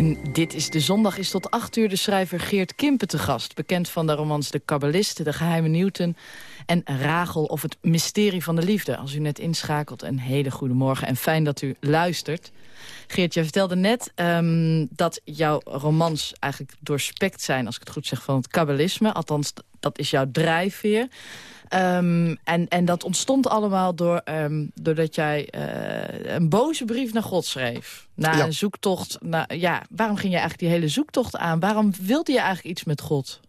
In Dit is de Zondag is tot acht uur de schrijver Geert Kimpen te gast. Bekend van de romans De Kabbalist, De Geheime Newton en Rachel of Het Mysterie van de Liefde. Als u net inschakelt, een hele goede morgen en fijn dat u luistert. Geert, je vertelde net um, dat jouw romans eigenlijk doorspekt zijn... als ik het goed zeg, van het kabbalisme. Althans, dat is jouw drijfveer. Um, en, en dat ontstond allemaal door, um, doordat jij uh, een boze brief naar God schreef. Na ja. een zoektocht. Naar, ja, waarom ging je eigenlijk die hele zoektocht aan? Waarom wilde je eigenlijk iets met God?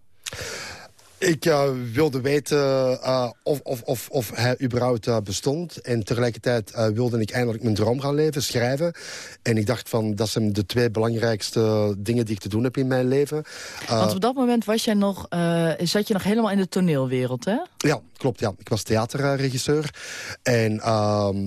Ik uh, wilde weten uh, of, of, of, of hij überhaupt uh, bestond. En tegelijkertijd wilde ik eindelijk mijn droom gaan leven, schrijven. En ik dacht van, dat zijn de twee belangrijkste dingen die ik te doen heb in mijn leven. Want op dat moment was jij nog, zat je nog helemaal in de toneelwereld, hè? Ja, klopt. Ja. Ik was theaterregisseur. En ehm,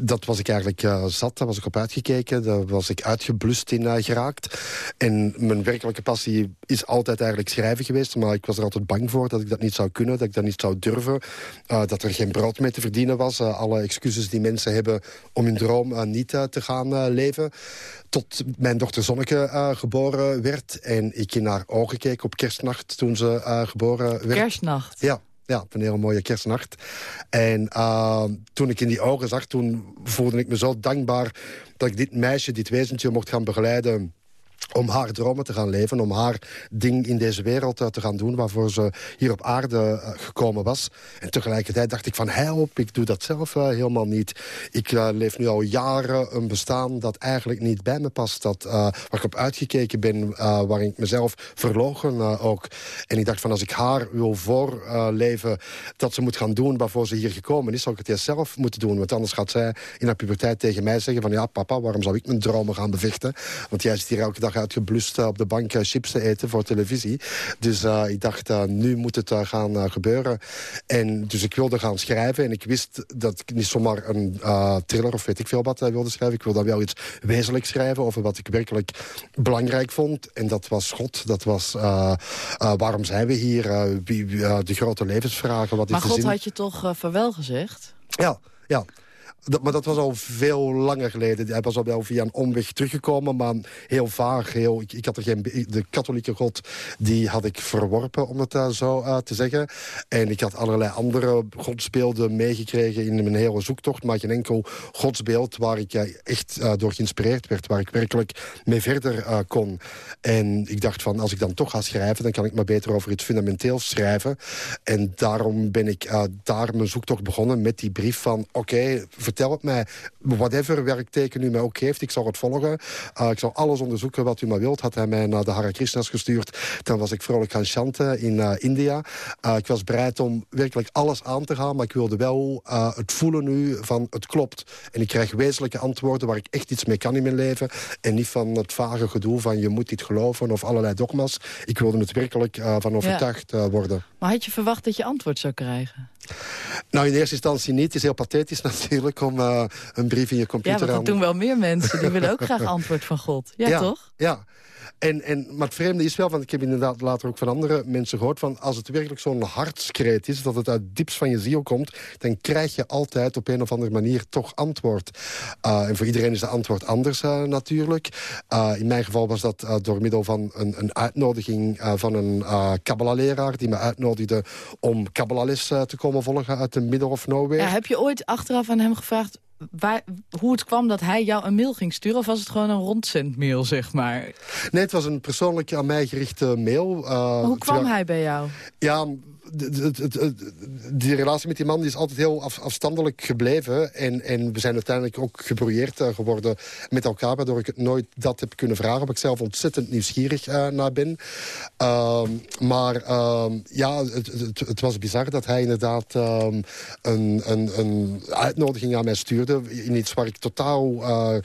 dat was ik eigenlijk zat. Daar was ik op uitgekeken. Daar was ik uitgeblust in geraakt. En mijn werkelijke passie is altijd eigenlijk schrijven geweest. Maar ik was er altijd bang voor dat ik dat niet zou kunnen, dat ik dat niet zou durven. Uh, dat er geen brood mee te verdienen was. Uh, alle excuses die mensen hebben om hun droom uh, niet te gaan leven. Tot mijn dochter Zonneke geboren werd. En ik in haar ogen keek op kerstnacht toen ze geboren werd. Kerstnacht? Ja. Ja, een hele mooie kerstnacht. En toen ik in die ogen zag, toen voelde ik me zo dankbaar... dat ik dit meisje, dit wezentje mocht gaan begeleiden om haar dromen te gaan leven, om haar ding in deze wereld te gaan doen... waarvoor ze hier op aarde uh, gekomen was. En tegelijkertijd dacht ik van, help, ik doe dat zelf uh, helemaal niet. Ik leef nu al jaren een bestaan dat eigenlijk niet bij me past. Dat, waar ik op uitgekeken ben, waar ik mezelf verlogen ook. En ik dacht van, als ik haar wil voorleven dat ze moet gaan doen... waarvoor ze hier gekomen is, zou ik het eerst zelf moeten doen. Want anders gaat zij in haar puberteit tegen mij zeggen van... ja, papa, waarom zou ik mijn dromen gaan bevechten? Want jij zit hier elke dag uitgeblust op de bank chips te eten voor televisie. Dus uh, ik dacht, uh, nu moet het uh, gaan gebeuren. En dus ik wilde gaan schrijven. En ik wist dat ik niet zomaar een thriller of weet ik veel wat wilde schrijven. Ik wilde wel iets wezenlijks schrijven over wat ik werkelijk belangrijk vond. En dat was God. Dat was waarom zijn we hier? Wie, de grote levensvragen. Wat maar is God had je toch vaarwel gezegd? Ja, ja. Maar dat was al veel langer geleden. Hij was al wel via een omweg teruggekomen, maar heel vaag. Heel, ik, had er geen, de katholieke god die had ik verworpen, om het zo uh, te zeggen. En ik had allerlei andere godsbeelden meegekregen in mijn hele zoektocht. Maar geen enkel godsbeeld waar ik uh, echt door geïnspireerd werd. Waar ik werkelijk mee verder kon. En ik dacht van, als ik dan toch ga schrijven... dan kan ik maar beter over iets fundamenteels schrijven. En daarom ben ik daar mijn zoektocht begonnen met die brief van... oké, vertel het mij. Whatever werkteken u mij ook geeft, ik zal het volgen. Uh, ik zal alles onderzoeken wat u maar wilt. Had hij mij naar de Hare Krishnas gestuurd. Dan was ik vrolijk gaan chanten in uh, India. Uh, ik was bereid om werkelijk alles aan te gaan. Maar ik wilde wel het voelen nu van het klopt. En ik krijg wezenlijke antwoorden waar ik echt iets mee kan in mijn leven. En niet van het vage gedoe van je moet dit geloven of allerlei dogma's. Ik wilde het werkelijk van overtuigd ja. worden. Maar had je verwacht dat je antwoord zou krijgen? Nou, in eerste instantie niet. Het is heel pathetisch natuurlijk om uh, een brief in je computer... Ja, dat doen wel meer mensen. Die willen ook graag antwoord van God. Ja, ja toch? Ja. En, en, maar het vreemde is wel, want ik heb inderdaad later ook van andere mensen gehoord... van als het werkelijk zo'n hartskreet is, dat het uit diepst van je ziel komt... dan krijg je altijd op een of andere manier toch antwoord. Uh, en voor iedereen is de antwoord anders uh, natuurlijk. Uh, in mijn geval was dat door middel van een, een uitnodiging van een Kabbalah-leraar... die me uitnodigde om Kabbalah-les te komen volgen uit de middle of nowhere. Heb je ooit achteraf aan hem gevraagd waar, hoe het kwam dat hij jou een mail ging sturen... of was het gewoon een rondzendmail, zeg maar? Nee, het was een persoonlijk aan mij gerichte mail. Uh, hoe kwam hij bij jou? Ja, die relatie met die man is altijd heel af, afstandelijk gebleven. En, en we zijn uiteindelijk ook gebrouilleerd uh, geworden met elkaar... waardoor ik het nooit dat heb kunnen vragen. Waar ik zelf ontzettend nieuwsgierig uh, naar ben. Uh, maar ehm, ja, het, het, het, was bizar dat hij inderdaad ehm, een, een, een, uitnodiging aan mij stuurde... in iets waar ik totaal eh,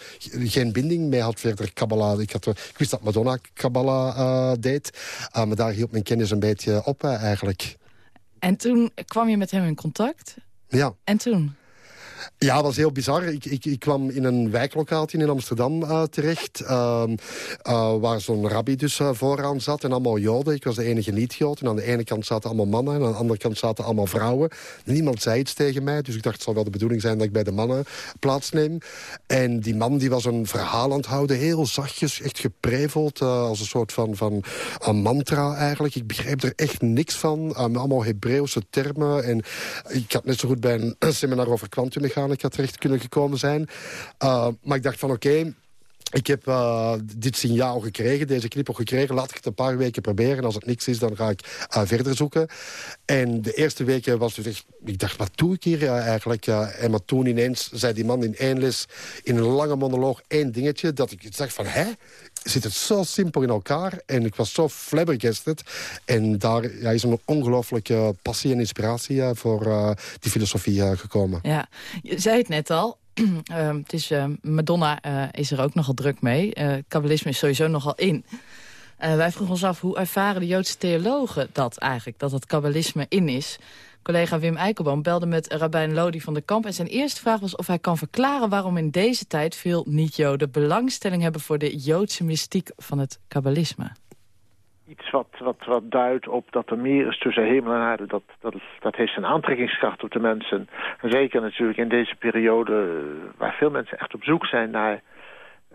geen binding mee had verder Kabbalah. Ik, had, ik wist dat Madonna Kabbalah deed. maar daar hield mijn kennis een beetje op eigenlijk. En toen kwam je met hem in contact? Ja. En toen? Ja, dat was heel bizar. Ik, ik, ik kwam in een wijklokaaltje in Amsterdam uh, terecht. Uh, uh, waar zo'n rabbi dus eh, vooraan zat. En allemaal joden. Ik was de enige niet-jood. En aan de ene kant zaten allemaal mannen. En aan de andere kant zaten allemaal vrouwen. Niemand zei iets tegen mij. Dus ik dacht, het zal wel de bedoeling zijn dat ik bij de mannen plaatsneem. En die man die was een verhaal aan het houden. Heel zachtjes, echt gepreveld. als een soort van, van een mantra eigenlijk. Ik begreep er echt niks van. allemaal Hebreeuwse termen. En ik had net zo goed bij een seminar over kwantummechanica terecht kunnen gekomen zijn. Uh, maar ik dacht van oké, ik heb uh, dit signaal gekregen, deze knippel gekregen. Laat ik het een paar weken proberen. Als het niks is, dan ga ik uh, verder zoeken. En de eerste weken was dus echt... Ik dacht, wat doe ik hier eigenlijk? en maar toen ineens zei die man in één les... in een lange monoloog één dingetje... dat ik dacht van, hè? Zit het zo simpel in elkaar? En ik was zo flabbergasted. En daar ja, is een ongelooflijke passie en inspiratie voor die filosofie gekomen. Ja, je zei het net al uh, het is, uh, Madonna is er ook nogal druk mee. Kabbalisme is sowieso nogal in. wij vroegen ons af, hoe ervaren de Joodse theologen dat eigenlijk? Dat het kabbalisme in is? Collega Wim Eikelboom belde met rabbijn Lodi van der Kamp... en zijn eerste vraag was of hij kan verklaren... waarom in deze tijd veel niet-Joden belangstelling hebben... voor de Joodse mystiek van het kabbalisme iets wat, wat, wat duidt op dat er meer is tussen hemel en aarde. Dat, dat, dat heeft een aantrekkingskracht op de mensen. En zeker natuurlijk in deze periode eh, waar veel mensen echt op zoek zijn naar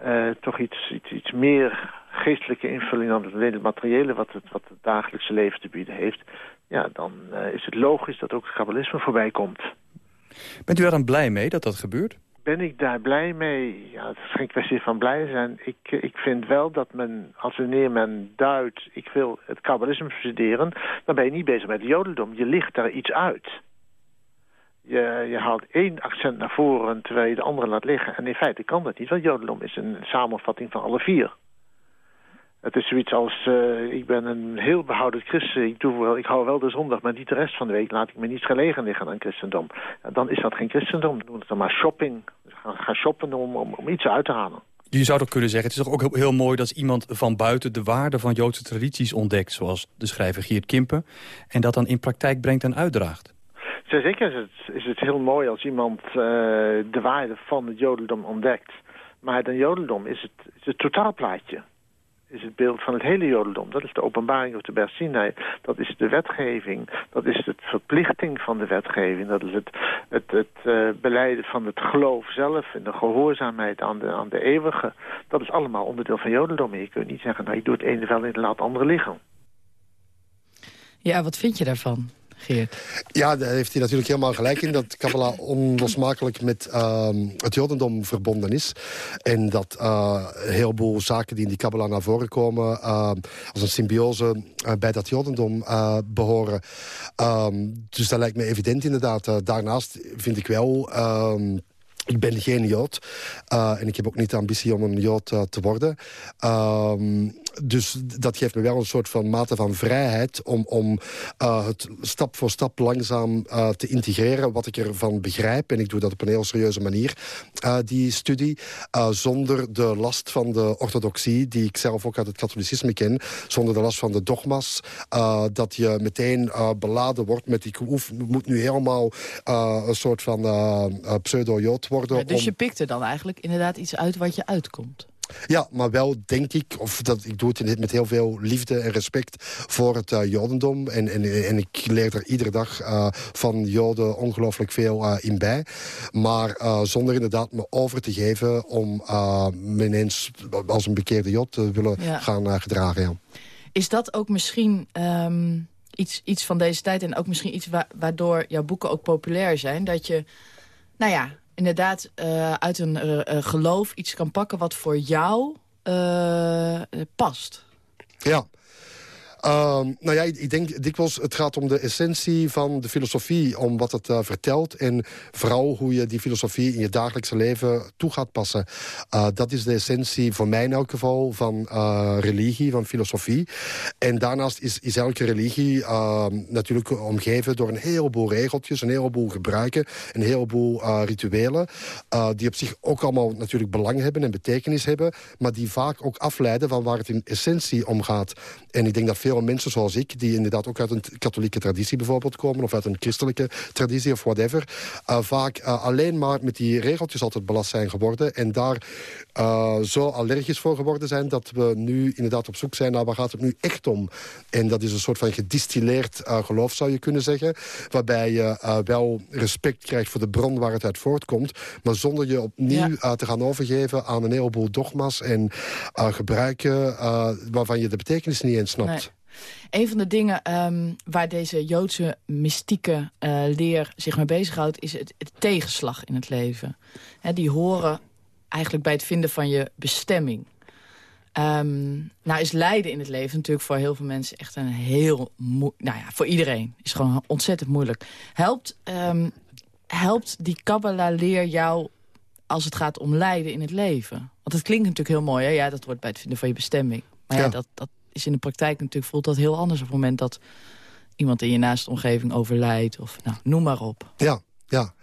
uh, toch iets, iets, iets meer geestelijke invulling dan alleen het materiële wat het, wat het dagelijkse leven te bieden heeft. Ja, dan uh, is het logisch dat ook het kabbalisme voorbij komt. Bent u daar dan blij mee dat dat gebeurt? ben ik daar blij mee? Ja, het is geen kwestie van blij zijn. Ik, ik vind wel dat men, als wanneer men duidt... ik wil het kabbalisme studeren... dan ben je niet bezig met het jodendom. Je ligt daar iets uit. Je, je haalt één accent naar voren terwijl je de andere laat liggen. En in feite kan dat niet, want jodendom is een samenvatting van alle vier. Het is zoiets als, uh, ik ben een heel behouden christen. Ik, doe wel, ik hou wel de zondag, maar niet de rest van de week. Laat ik me niet gelegen liggen aan christendom. dan is dat geen christendom. Dan doen het dan maar shopping. Gaan, gaan shoppen om, om, om iets uit te halen. Je zou toch kunnen zeggen, het is toch ook heel mooi dat iemand van buiten de waarde van Joodse tradities ontdekt, zoals de schrijver Geert Kimpen, en dat dan in praktijk brengt en uitdraagt. Zeker is het, is het heel mooi als iemand uh, de waarde van het Jodendom ontdekt. Maar het Jodendom is het, is het totaalplaatje is het beeld van het hele jodendom. Dat is de openbaring of de Ber Sinai. Dat is de wetgeving. Dat is de verplichting van de wetgeving. Dat is het, het, het uh, beleiden van het geloof zelf... en de gehoorzaamheid aan de, aan de eeuwige. Dat is allemaal onderdeel van jodendom. En je kunt niet zeggen, nou, je doet het ene wel en laat het andere liggen. Ja, wat vind je daarvan? Ja, daar heeft hij natuurlijk helemaal gelijk in. Dat Kabbalah onlosmakelijk met uh, het Jodendom verbonden is. En dat uh, een heleboel zaken die in die Kabbalah naar voren komen... Uh, als een symbiose uh, bij dat Jodendom behoren. Ehm, dus dat lijkt me evident inderdaad. daarnaast vind ik wel... Ehm, ik ben geen Jood. En ik heb ook niet de ambitie om een Jood te worden. Uh, dus dat geeft me wel een soort van mate van vrijheid... om, om uh, het stap voor stap langzaam uh, te integreren wat ik ervan begrijp. En ik doe dat op een heel serieuze manier, uh, die studie. zonder de last van de orthodoxie, die ik zelf ook uit het katholicisme ken. Zonder de last van de dogma's. dat je meteen beladen wordt met... ik hoef, moet nu helemaal een soort van pseudo-jood worden. Ja, dus je pikt er dan eigenlijk inderdaad iets uit wat je uitkomt? Ja, maar wel denk ik, of dat, ik doe het met heel veel liefde en respect voor het uh, Jodendom. En, en, en ik leer er iedere dag uh, van Joden ongelooflijk veel uh, in bij. Maar zonder inderdaad me over te geven om me ineens als een bekeerde Jod te willen ja. gaan gedragen. Ja. Is dat ook misschien... Um, iets, iets van deze tijd en ook misschien iets wa waardoor jouw boeken ook populair zijn. Dat je, nou ja, inderdaad uh, uit een uh, geloof iets kan pakken wat voor jou past. Ja, nou ja, ik denk dikwijls het gaat om de essentie van de filosofie. Om wat het uh, vertelt. En vooral hoe je die filosofie in je dagelijkse leven toe gaat passen. Uh, dat is de essentie, voor mij in elk geval, van uh, religie, van filosofie. En daarnaast is, is elke religie ehm, natuurlijk omgeven door een heleboel regeltjes. Een heleboel gebruiken. Een heleboel rituelen. die op zich ook allemaal natuurlijk belang hebben en betekenis hebben. Maar die vaak ook afleiden van waar het in essentie om gaat. En ik denk dat veel veel mensen zoals ik... die inderdaad ook uit een katholieke traditie bijvoorbeeld komen... of uit een christelijke traditie of whatever... Uh, vaak uh, alleen maar met die regeltjes altijd belast zijn geworden... en daar uh, zo allergisch voor geworden zijn... dat we nu inderdaad op zoek zijn naar waar gaat het nu echt om. En dat is een soort van gedistilleerd geloof, zou je kunnen zeggen... waarbij je wel respect krijgt voor de bron waar het uit voortkomt... maar zonder je opnieuw ja. te gaan overgeven aan een heleboel dogma's... en gebruiken waarvan je de betekenis niet eens snapt. Nee. Een van de dingen um, waar deze Joodse mystieke uh, leer zich mee bezighoudt... is het, het tegenslag in het leven. He, die horen eigenlijk bij het vinden van je bestemming. Um, nou is lijden in het leven natuurlijk voor heel veel mensen echt een heel... Nou ja, voor iedereen is gewoon ontzettend moeilijk. Helpt, um, helpt die Kabbalah-leer jou als het gaat om lijden in het leven? Want het klinkt natuurlijk heel mooi, hè? Ja, dat wordt bij het vinden van je bestemming. Maar ja, ja dat, dat, is in de praktijk natuurlijk voelt dat heel anders... op het moment dat iemand in je naaste omgeving overlijdt. Of nou, noem maar op. Ja, ja.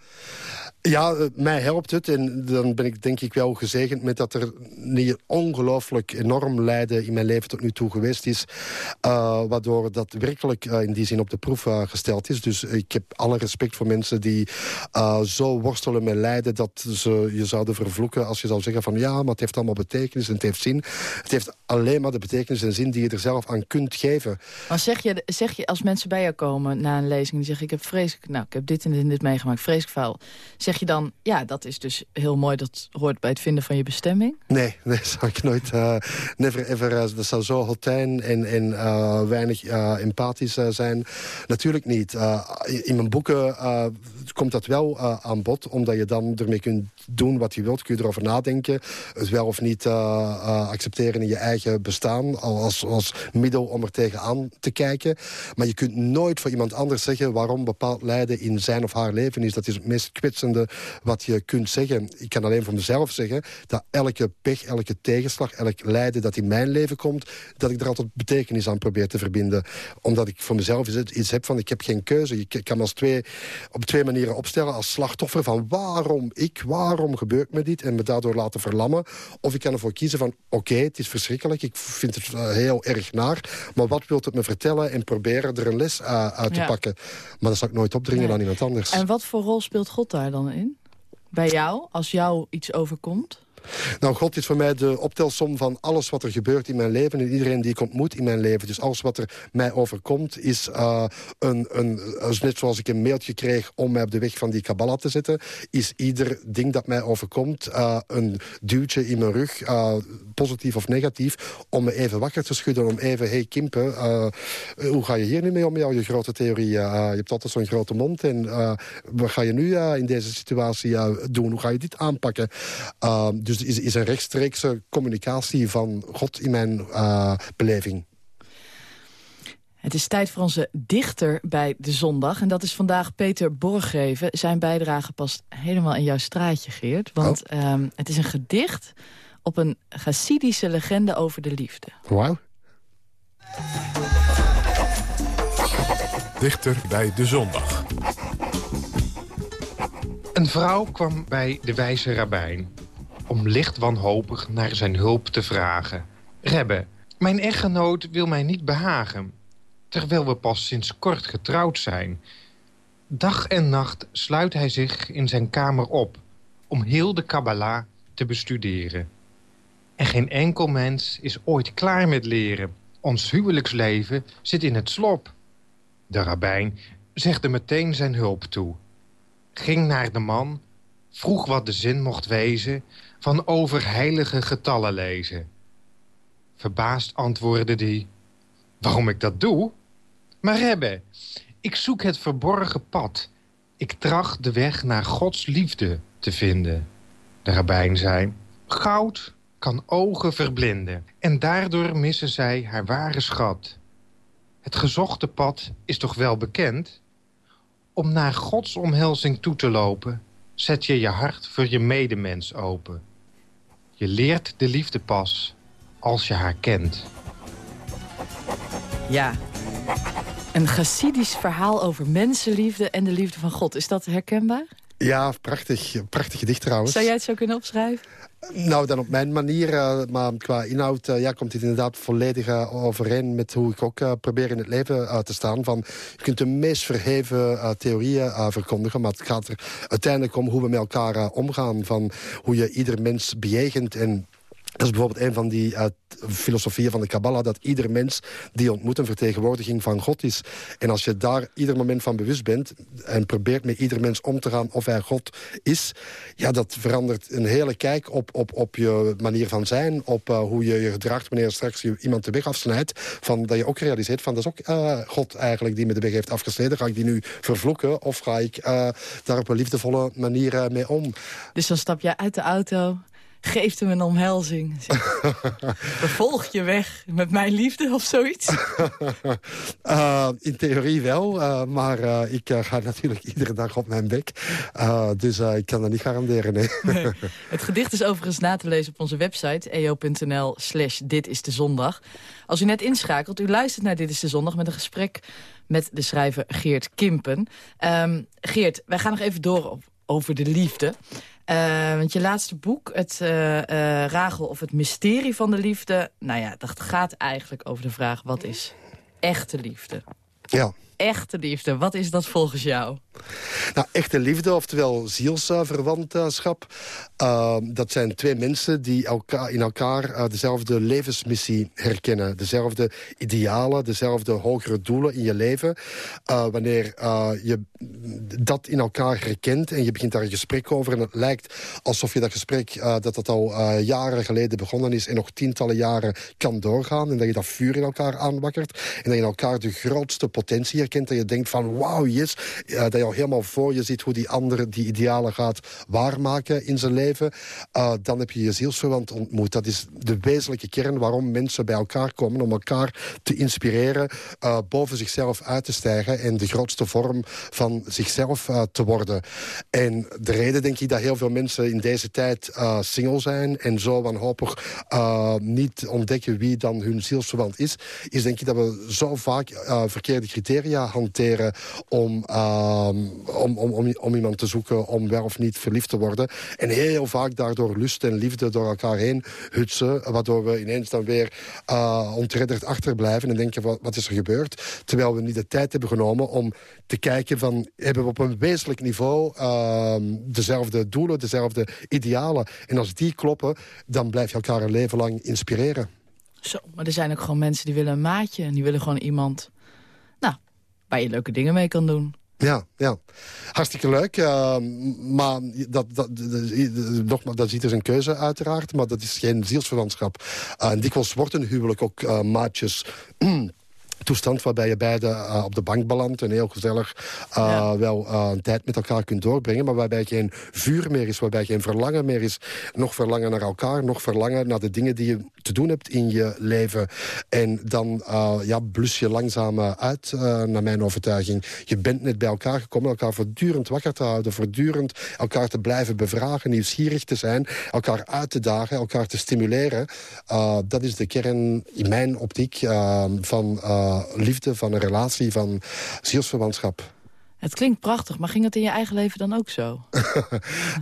Ja, eh, mij helpt het. En dan ben ik denk ik wel gezegend met dat er niet ongelooflijk enorm lijden in mijn leven tot nu toe geweest is. Uh, waardoor dat werkelijk uh, in die zin op de proef gesteld is. Dus ik heb alle respect voor mensen die zo worstelen met lijden dat ze je zouden vervloeken als je zou zeggen van ja, maar het heeft allemaal betekenis en het heeft zin. Het heeft alleen maar de betekenis en zin die je er zelf aan kunt geven. Maar zeg je, zeg je als mensen bij jou komen na een lezing die zeggen ik heb vreselijk, nou ik heb dit en dit, meegemaakt, vreselijk vuil je dan, ja, dat is dus heel mooi... dat hoort bij het vinden van je bestemming? Nee, nee zou ik nooit... Uh, never ever, uh, dat zou zo hotijn en, en uh, weinig empathisch zijn. Natuurlijk niet. in mijn boeken komt dat wel aan bod... omdat je dan ermee kunt doen wat je wilt. Kun je erover nadenken. Het wel of niet accepteren in je eigen bestaan... Als, als middel om er tegenaan te kijken. Maar je kunt nooit voor iemand anders zeggen... waarom bepaald lijden in zijn of haar leven is. Dat is het meest kwetsende wat je kunt zeggen. Ik kan alleen voor mezelf zeggen dat elke pech, elke tegenslag, elk lijden dat in mijn leven komt, dat ik er altijd betekenis aan probeer te verbinden. Omdat ik voor mezelf iets heb van ik heb geen keuze. Ik kan me als twee, op twee manieren opstellen als slachtoffer van waarom ik, waarom gebeurt me dit en me daardoor laten verlammen. Of ik kan ervoor kiezen van oké, het is verschrikkelijk, ik vind het eh, heel erg naar, maar wat wilt het me vertellen en proberen er een les uh, uit te pakken. Maar dat zal ik nooit opdringen nee. aan iemand anders. En wat voor rol speelt God daar dan in? Bij jou, als jou iets overkomt? Nou, God is voor mij de optelsom van alles wat er gebeurt in mijn leven... en iedereen die ik ontmoet in mijn leven. Dus alles wat er mij overkomt is uh, een, een, net zoals ik een mailtje kreeg... om mij op de weg van die Kabbalah te zetten... is ieder ding dat mij overkomt uh, een duwtje in mijn rug... Uh, positief of negatief, om me even wakker te schudden. Om even, hey Kimpe, hoe ga je hier nu mee om met jouw grote theorie? je hebt altijd zo'n grote mond. En wat ga je nu in deze situatie doen? Hoe ga je dit aanpakken? Is, is een rechtstreekse communicatie van God in mijn uh, beleving. Het is tijd voor onze dichter bij de zondag. En dat is vandaag Peter Borggeven. Zijn bijdrage past helemaal in jouw straatje, Geert. Want oh. um, het is een gedicht op een Hasidische legende over de liefde. Wauw. Dichter bij de zondag. Een vrouw kwam bij de wijze rabbijn om licht wanhopig naar zijn hulp te vragen. Rebbe, mijn echtgenoot wil mij niet behagen, terwijl we pas sinds kort getrouwd zijn. Dag en nacht sluit hij zich in zijn kamer op om heel de Kabbalah te bestuderen. En geen enkel mens is ooit klaar met leren. Ons huwelijksleven zit in het slop. De rabbijn zegde meteen zijn hulp toe. Ging naar de man, vroeg wat de zin mocht wezen van over heilige getallen lezen. Verbaasd antwoordde die, waarom ik dat doe? Maar Rebbe, ik zoek het verborgen pad. Ik tracht de weg naar Gods liefde te vinden. De rabbijn zei, goud kan ogen verblinden... en daardoor missen zij haar ware schat. Het gezochte pad is toch wel bekend? Om naar Gods omhelzing toe te lopen... zet je je hart voor je medemens open. Je leert de liefde pas als je haar kent. Ja, een Chassidisch verhaal over mensenliefde en de liefde van God. Is dat herkenbaar? Ja, prachtig. Prachtig gedicht trouwens. Zou jij het zo kunnen opschrijven? Nou, dan op mijn manier. Uh, maar qua inhoud uh, ja, komt dit inderdaad volledig uh, overeen... met hoe ik ook probeer in het leven te staan. Van, je kunt de meest verheven theorieën verkondigen... maar het gaat er uiteindelijk om hoe we met elkaar omgaan. Van hoe je ieder mens bejegent en dat is bijvoorbeeld een van die uh, filosofieën van de Kabbalah... dat ieder mens die ontmoet een vertegenwoordiging van God is. En als je daar ieder moment van bewust bent... en probeert met ieder mens om te gaan of hij God is... ja, dat verandert een hele kijk op, op, op je manier van zijn... op uh, hoe je je gedraagt wanneer straks je iemand de weg afsnijdt... Van, dat je ook realiseert van dat is ook uh, God eigenlijk die me de weg heeft afgesneden. Ga ik die nu vervloeken of ga ik daar op een liefdevolle manier mee om? Dus dan stap je uit de auto geeft hem een omhelzing. Vervolg je weg met mijn liefde of zoiets? uh, in theorie wel, uh, maar uh, ik ga natuurlijk iedere dag op mijn bek. dus ik kan dat niet garanderen, nee. nee. Het gedicht is overigens na te lezen op onze website... eo.nl slash dit is de zondag. Als u net inschakelt, u luistert naar Dit is de Zondag... met een gesprek met de schrijver Geert Kimpen. Um, Geert, wij gaan nog even door over de liefde. Uh, want je laatste boek, het uh, uh, Ragel of het mysterie van de liefde... nou ja, dat gaat eigenlijk over de vraag... wat is echte liefde? Ja echte liefde? Wat is dat volgens jou? Nou, echte liefde, oftewel zielsverwantschap... Uh, dat zijn twee mensen die elkaar, in elkaar uh, dezelfde levensmissie herkennen. Dezelfde idealen, dezelfde hogere doelen in je leven. Uh, wanneer je dat in elkaar herkent en je begint daar een gesprek over... en het lijkt alsof je dat gesprek, dat dat al jaren geleden begonnen is... en nog tientallen jaren kan doorgaan. En dat je dat vuur in elkaar aanwakkert. En dat je in elkaar de grootste potentie herkent. Dat je denkt van, wauw, yes. dat je al helemaal voor je ziet hoe die andere die idealen gaat waarmaken in zijn leven uh, dan heb je je zielsverwant ontmoet. Dat is de wezenlijke kern waarom mensen bij elkaar komen... om elkaar te inspireren, uh, boven zichzelf uit te stijgen... en de grootste vorm van zichzelf uh, te worden. En de reden, denk ik, dat heel veel mensen in deze tijd single zijn... en zo wanhopig niet ontdekken wie dan hun zielsverwant is... is denk ik dat we zo vaak verkeerde criteria hanteren om, ehm, om, om, om, om iemand te zoeken... om wel of niet verliefd te worden. En heel vaak daardoor lust en liefde door elkaar heen hutsen... waardoor we ineens dan weer uh, ontredderd achterblijven... en denken, wat, wat is er gebeurd? Terwijl we niet de tijd hebben genomen om te kijken van... hebben we op een wezenlijk niveau uh, dezelfde doelen, dezelfde idealen? En als die kloppen, dan blijf je elkaar een leven lang inspireren. Zo, maar er zijn ook gewoon mensen die willen een maatje... en die willen gewoon iemand waar je leuke dingen mee kan doen. Ja, ja. Hartstikke leuk. Maar dat, dat, nogmaals, dat ziet er een keuze uiteraard. Maar dat is geen zielsverwantschap. En dikwijls wordt een huwelijk ook uh, maatjes toestand waarbij je beide uh, op de bank belandt... en heel gezellig ja. wel uh, een tijd met elkaar kunt doorbrengen... maar waarbij geen vuur meer is, waarbij geen verlangen meer is. Nog verlangen naar elkaar, nog verlangen naar de dingen die je te doen hebt in je leven. En dan ja, blus je langzaam uit, naar mijn overtuiging. Je bent net bij elkaar gekomen, elkaar voortdurend wakker te houden... voortdurend elkaar te blijven bevragen, nieuwsgierig te zijn... elkaar uit te dagen, elkaar te stimuleren. dat is de kern in mijn optiek van liefde, van een relatie, van zielsverwantschap. Het klinkt prachtig, maar ging het in je eigen leven dan ook zo?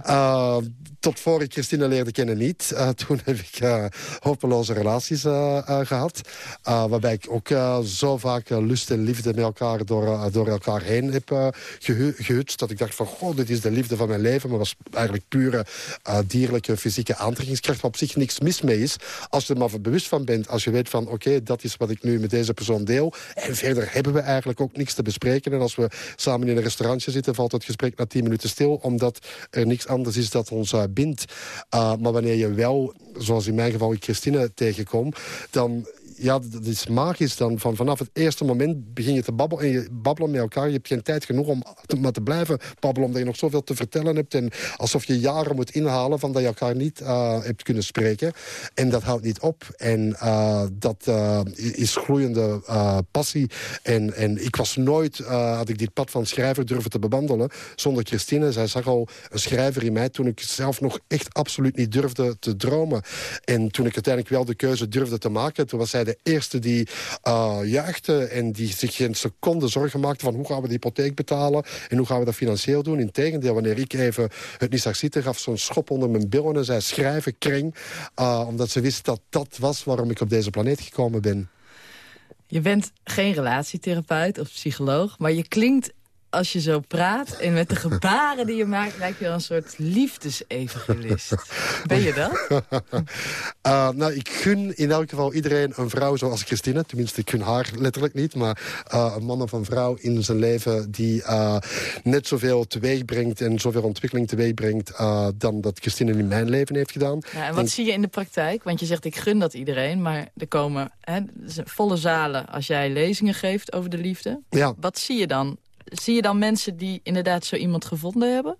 uh, tot voor ik Christine leerde kennen niet. Uh, toen heb ik uh, hopeloze relaties gehad. waarbij ik ook zo vaak lust en liefde met elkaar door, door elkaar heen heb gehutst. Dat ik dacht van, goh, dit is de liefde van mijn leven. Maar was eigenlijk pure dierlijke, fysieke aantrekkingskracht. Waar op zich niks mis mee is. Als je er maar bewust van bent. Als je weet van, oké, dat is wat ik nu met deze persoon deel. En verder hebben we eigenlijk ook niks te bespreken. En als we samen in een restaurantje zitten... valt het gesprek na tien minuten stil. Omdat er niks anders is dat ons uh, bindt. Uh, maar wanneer je wel, zoals in mijn geval ik Christine tegenkom... dan ja, dat is magisch. Dan van, vanaf het eerste moment begin je te babbelen, en je babbelen met elkaar. Je hebt geen tijd genoeg om te, maar te blijven babbelen... omdat je nog zoveel te vertellen hebt. En alsof je jaren moet inhalen van dat je elkaar niet uh, hebt kunnen spreken. En dat houdt niet op. En uh, dat uh, is gloeiende passie. En, en ik was nooit, had ik dit pad van schrijver durven te bewandelen... zonder Christine. Zij zag al een schrijver in mij toen ik zelf nog echt absoluut niet durfde te dromen. En toen ik uiteindelijk wel de keuze durfde te maken... toen was zij de eerste die uh, juichte en die zich geen seconde zorgen maakte... van hoe gaan we de hypotheek betalen en hoe gaan we dat financieel doen. Integendeel, wanneer ik even het niet zag zitten... gaf zo'n schop onder mijn billen en zei schrijven, kring. Uh, omdat ze wist dat dat was waarom ik op deze planeet gekomen ben. Je bent geen relatietherapeut of psycholoog, maar je klinkt als je zo praat en met de gebaren die je maakt... lijkt je wel een soort liefdesevangelist. Ben je dat? uh, nou, ik gun in elk geval iedereen een vrouw zoals Christine. Tenminste, ik gun haar letterlijk niet. Maar uh, een man of een vrouw in zijn leven... die uh, net zoveel teweeg brengt en zoveel ontwikkeling teweeg brengt... dan dat Christine in mijn leven heeft gedaan. Ja, en wat zie je in de praktijk? Want je zegt, ik gun dat iedereen. Maar er komen hè, volle zalen als jij lezingen geeft over de liefde. Ja. Wat zie je dan zie je dan mensen die inderdaad zo iemand gevonden hebben?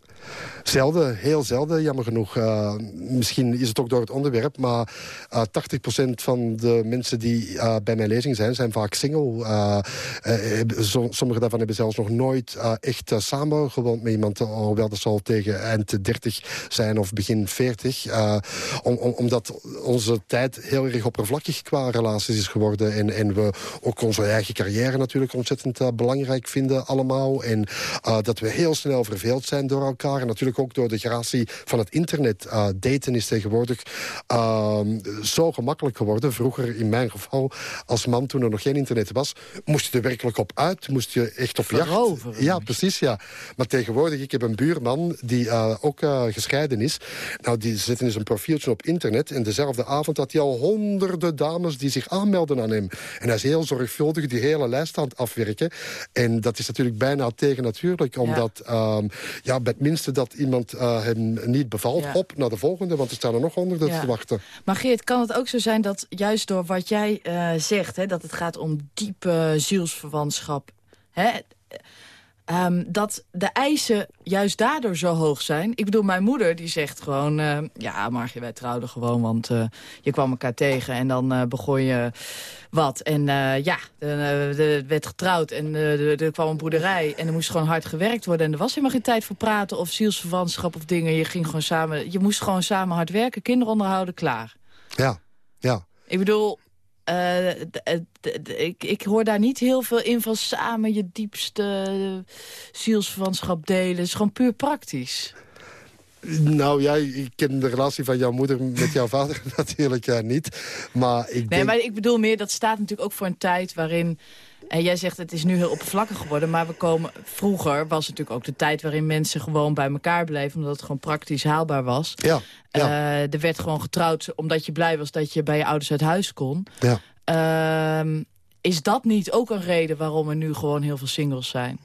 Zelden, heel zelden, jammer genoeg. Uh, misschien is het ook door het onderwerp, maar uh, eh, 80% van de mensen die uh, bij mijn lezing zijn, zijn vaak single. So, sommige daarvan hebben zelfs nog nooit echt samen gewoond met iemand, hoewel dat zal tegen eind 30 zijn of begin 40. Om, om, omdat onze tijd heel erg oppervlakkig qua relaties is geworden en, en we ook onze eigen carrière natuurlijk ontzettend belangrijk vinden allemaal. En uh, dat we heel snel verveeld zijn door elkaar. En natuurlijk ook door de gratie van het internet. Uh, daten is tegenwoordig uh, zo gemakkelijk geworden. Vroeger, in mijn geval, als man, toen er nog geen internet was... moest je er werkelijk op uit. Moest je echt op jacht. Ja, precies, ja. Maar tegenwoordig, ik heb een buurman die uh, ook gescheiden is. Nou, die zetten dus een profieltje op internet. En dezelfde avond had hij al honderden dames die zich aanmelden aan hem. En hij is heel zorgvuldig die hele lijst aan het afwerken. En dat is natuurlijk bij bijna tegen natuurlijk. Omdat ja. Um, ja, het minste dat iemand uh, hem niet bevalt... Ja. op naar de volgende, want er staan er nog honderden ja. te wachten. Maar Geert, kan het ook zo zijn dat juist door wat jij uh, zegt... Hè, dat het gaat om diepe zielsverwantschap... Hè, Um, dat de eisen juist daardoor zo hoog zijn. Ik bedoel, mijn moeder die zegt gewoon... Uh, ja, Margie, wij trouwden gewoon, want uh, je kwam elkaar tegen... en dan uh, begon je wat. En ja, er werd getrouwd en er kwam een boerderij... en er moest gewoon hard gewerkt worden. En er was helemaal geen tijd voor praten of zielsverwantschap of dingen. Je, ging gewoon samen, je moest gewoon samen hard werken, kinderen onderhouden, klaar. Ja, ja. Ik bedoel, eh, eh, ik, ik hoor daar niet heel veel in van samen je diepste zielsverwantschap delen. Het is gewoon puur praktisch. Nou ja, ik ken de relatie van jouw moeder met jouw vader natuurlijk ja, niet. Maar ik Nee, denk... maar ik bedoel meer, dat staat natuurlijk ook voor een tijd waarin... En jij zegt het is nu heel oppervlakkig geworden, maar we komen... Vroeger was natuurlijk ook de tijd waarin mensen gewoon bij elkaar bleven... omdat het gewoon praktisch haalbaar was. Ja, ja, Eh, er werd gewoon getrouwd omdat je blij was dat je bij je ouders uit huis kon. ja. Ehm, is dat niet ook een reden waarom er nu gewoon heel veel singles zijn?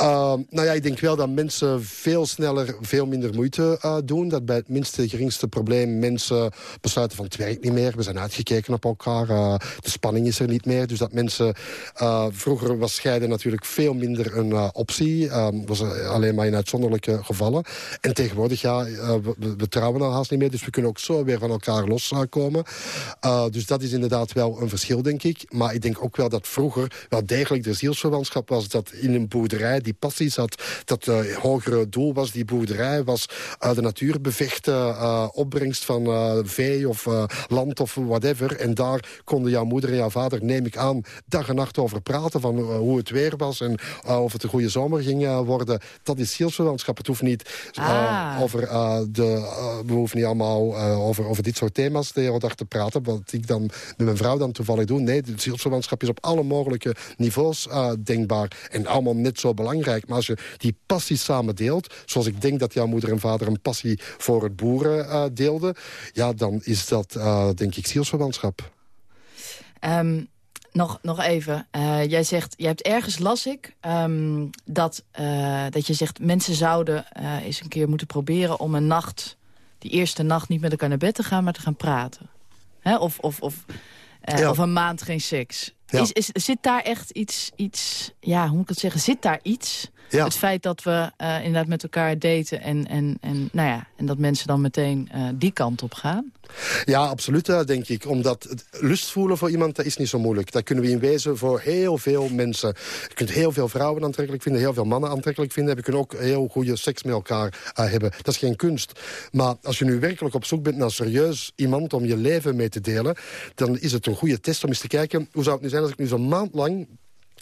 Uh, nou ja, ik denk wel dat mensen veel sneller, veel minder moeite uh, doen. Dat bij het minste geringste probleem mensen besluiten van het werkt niet meer. We zijn uitgekeken op elkaar. Uh, de spanning is er niet meer. Dus dat mensen... Uh, vroeger was scheiden natuurlijk veel minder een optie. Um, was alleen maar in uitzonderlijke gevallen. En tegenwoordig, ja, we, we, trouwen al haast niet meer. Dus we kunnen ook zo weer van elkaar loskomen. Dus dat is inderdaad wel een verschil, denk ik. Maar ik denk ook wel dat vroeger wel degelijk de zielsverwantschap was... dat in een boerderij die passie zat, dat het uh, hogere doel was, die boerderij was uh, de natuur bevechten, uh, opbrengst van vee of land of whatever. En daar konden jouw moeder en jouw vader, neem ik aan, dag en nacht over praten van hoe het weer was en of het een goede zomer ging worden. Dat is zielsverwantschap. Het hoeft niet Ah. over de, we hoeven niet allemaal over, over dit soort thema's de hele dag te praten, wat ik dan met mijn vrouw dan toevallig doe. Nee, de zielsverwantschap is op alle mogelijke niveaus denkbaar en allemaal net zo belangrijk. Maar als je die passie samen deelt, zoals ik denk dat jouw moeder en vader een passie voor het boeren uh, deelden, ja, dan is dat, uh, denk ik, zielsverwantschap. Um, nog, nog even. Uh, jij zegt, jij hebt ergens las ik um, dat, dat je zegt mensen zouden eens een keer moeten proberen om een nacht, die eerste nacht niet met elkaar naar bed te gaan, maar te gaan praten. Hè? Of, of, of, ja. of een maand geen seks. Ja. Is, is, zit daar echt iets, iets, ja, hoe moet ik het zeggen, zit daar iets? Ja. Het feit dat we uh, inderdaad met elkaar daten en, en, en, nou ja, en dat mensen dan meteen uh, die kant op gaan? Ja, absoluut, uh, denk ik. Omdat het lust voelen voor iemand, dat is niet zo moeilijk. Dat kunnen we in wezen voor heel veel mensen. Je kunt heel veel vrouwen aantrekkelijk vinden, heel veel mannen aantrekkelijk vinden. We kunnen ook heel goede seks met elkaar uh, hebben. Dat is geen kunst. Maar als je nu werkelijk op zoek bent naar serieus iemand om je leven mee te delen... dan is het een goede test om eens te kijken... hoe zou het nu zijn als ik nu zo'n maand lang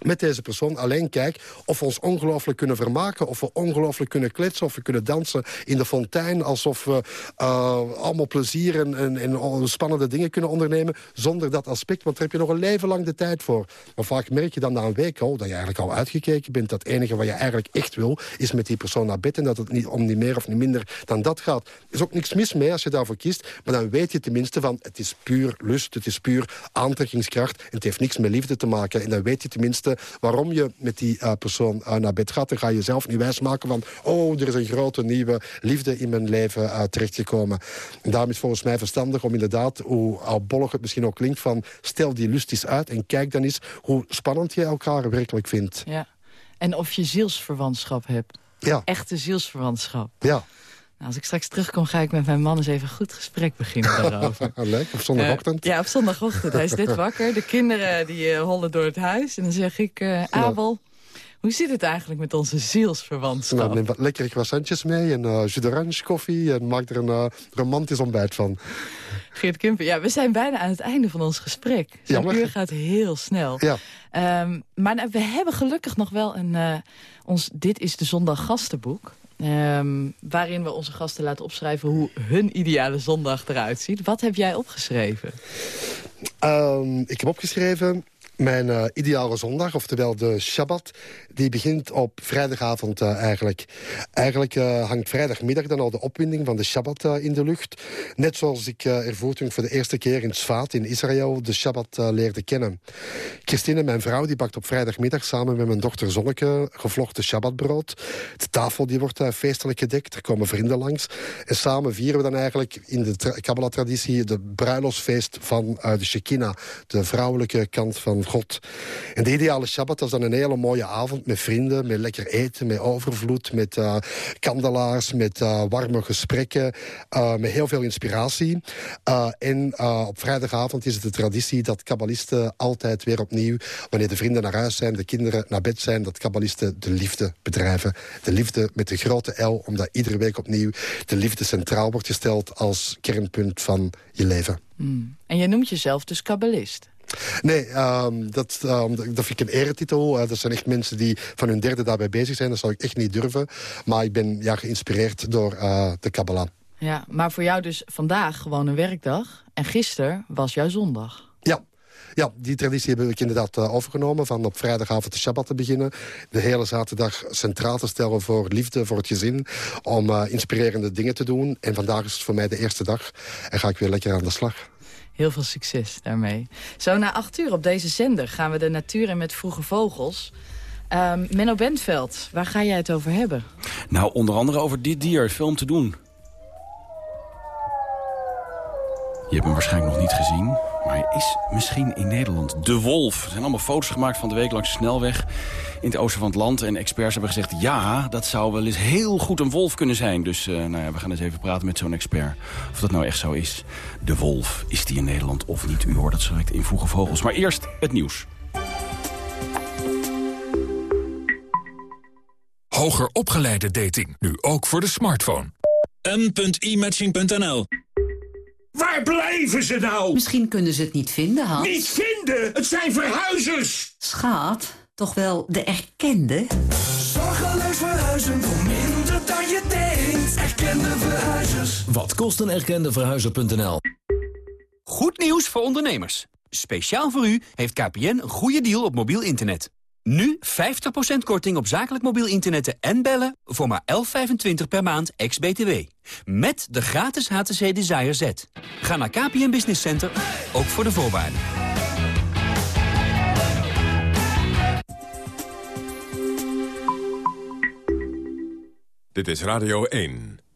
met deze persoon alleen kijk of we ons ongelooflijk kunnen vermaken... of we ongelooflijk kunnen kletsen, of we kunnen dansen in de fontein... alsof we uh, allemaal plezier en, en, en, spannende dingen kunnen ondernemen... zonder dat aspect, want daar heb je nog een leven lang de tijd voor. Maar vaak merk je dan na een week al dat je eigenlijk al uitgekeken bent... dat het enige wat je eigenlijk echt wil, is met die persoon naar bed... en dat het niet om niet meer of niet minder dan dat gaat. Er is ook niks mis mee als je daarvoor kiest... maar dan weet je tenminste van het is puur lust, het is puur aantrekkingskracht... en het heeft niks met liefde te maken. En dan weet je tenminste waarom je met die uh, persoon uh, naar bed gaat. Dan ga je zelf niet wijsmaken van... oh, er is een grote nieuwe liefde in mijn leven uh, terechtgekomen. En daarom is volgens mij verstandig om inderdaad... hoe albollig het misschien ook klinkt van... stel die lust eens uit en kijk dan eens hoe spannend je elkaar werkelijk vindt. Ja. En of je zielsverwantschap hebt. Ja. Echte zielsverwantschap. Ja. Nou, als ik straks terugkom, ga ik met mijn man eens even een goed gesprek beginnen daarover. Leuk, op zondagochtend? Uh, ja, op zondagochtend. Hij is net wakker. De kinderen die uh, hollen door het huis. En dan zeg ik, uh, Abel, hoe zit het eigenlijk met onze zielsverwantschap? Nou, neem wat lekkere croissantjes mee en uh, jus d'orange koffie... en maak er een romantisch ontbijt van. Geert Kimper, ja, we zijn bijna aan het einde van ons gesprek. Zo'n uur gaat heel snel. Ja. Um, maar nou, we hebben gelukkig nog wel een... Ons Dit is de Zondag gastenboek. Um, waarin we onze gasten laten opschrijven hoe hun ideale zondag eruit ziet. Wat heb jij opgeschreven? Um, ik heb opgeschreven mijn uh, ideale zondag, oftewel de Shabbat, die begint op vrijdagavond uh, eigenlijk. Eigenlijk uh, hangt vrijdagmiddag dan al de opwinding van de Shabbat in de lucht. Net zoals ik ervoor toen ik voor de eerste keer in Sfaat in Israël de Shabbat leerde kennen. Christine, mijn vrouw, die bakt op vrijdagmiddag samen met mijn dochter Zonneke gevlochten Shabbatbrood. De tafel die wordt feestelijk gedekt, er komen vrienden langs. En samen vieren we dan eigenlijk in de Kabbalah-traditie de bruiloftsfeest van de Shekinah, de vrouwelijke kant van God. En de ideale Shabbat is dan een hele mooie avond met vrienden, met lekker eten, met overvloed, met uh, kandelaars, met uh, warme gesprekken, uh, met heel veel inspiratie. en op vrijdagavond is het de traditie dat kabbalisten altijd weer opnieuw, wanneer de vrienden naar huis zijn, de kinderen naar bed zijn, dat kabbalisten de liefde bedrijven. De liefde met de grote L, omdat iedere week opnieuw de liefde centraal wordt gesteld als kernpunt van je leven. Mm. En je noemt jezelf dus kabbalist? Nee, um, dat, um, dat vind ik een eretitel. Uh, dat zijn echt mensen die van hun derde daarbij bezig zijn. Dat zou ik echt niet durven. Maar ik ben ja, geïnspireerd door uh, de Kabbalah. Ja, maar voor jou dus vandaag gewoon een werkdag. En gisteren was jouw zondag. Ja, ja, die traditie heb ik inderdaad uh, overgenomen... van op vrijdagavond de Shabbat te beginnen. De hele zaterdag centraal te stellen voor liefde, voor het gezin... om uh, inspirerende dingen te doen. En vandaag is het voor mij de eerste dag. En ga ik weer lekker aan de slag. Heel veel succes daarmee. Zo na acht uur op deze zender gaan we de natuur in met vroege vogels. Um, Menno Bentveld, waar ga jij het over hebben? Nou, onder andere over dit dier. Om te doen. Je hebt hem waarschijnlijk nog niet gezien, maar hij is misschien in Nederland. De wolf. Er zijn allemaal foto's gemaakt van de week langs de snelweg in het oosten van het land. En experts hebben gezegd, ja, dat zou wel eens heel goed een wolf kunnen zijn. Dus uh, nou ja, we gaan eens even praten met zo'n expert. Of dat nou echt zo is. De wolf, is die in Nederland of niet? U hoort het zo direct in Vroege Vogels. Maar eerst het nieuws. Hoger opgeleide dating, nu ook voor de smartphone. m.imatching.nl Waar blijven ze nou? Misschien kunnen ze het niet vinden, Hans. Niet vinden? Het zijn verhuizers! Schaat, toch wel de erkende? Zorgeloos verhuizen voor minder dan je denkt. Erkende verhuizers. Wat kost een erkende verhuizer.nl? Goed nieuws voor ondernemers. Speciaal voor u heeft KPN een goede deal op mobiel internet. Nu 50% korting op zakelijk mobiel internet en bellen voor maar 11,25 per maand ex-BTW. Met de gratis HTC Desire Z. Ga naar KPN Business Center, ook voor de voorwaarden. Dit is Radio 1.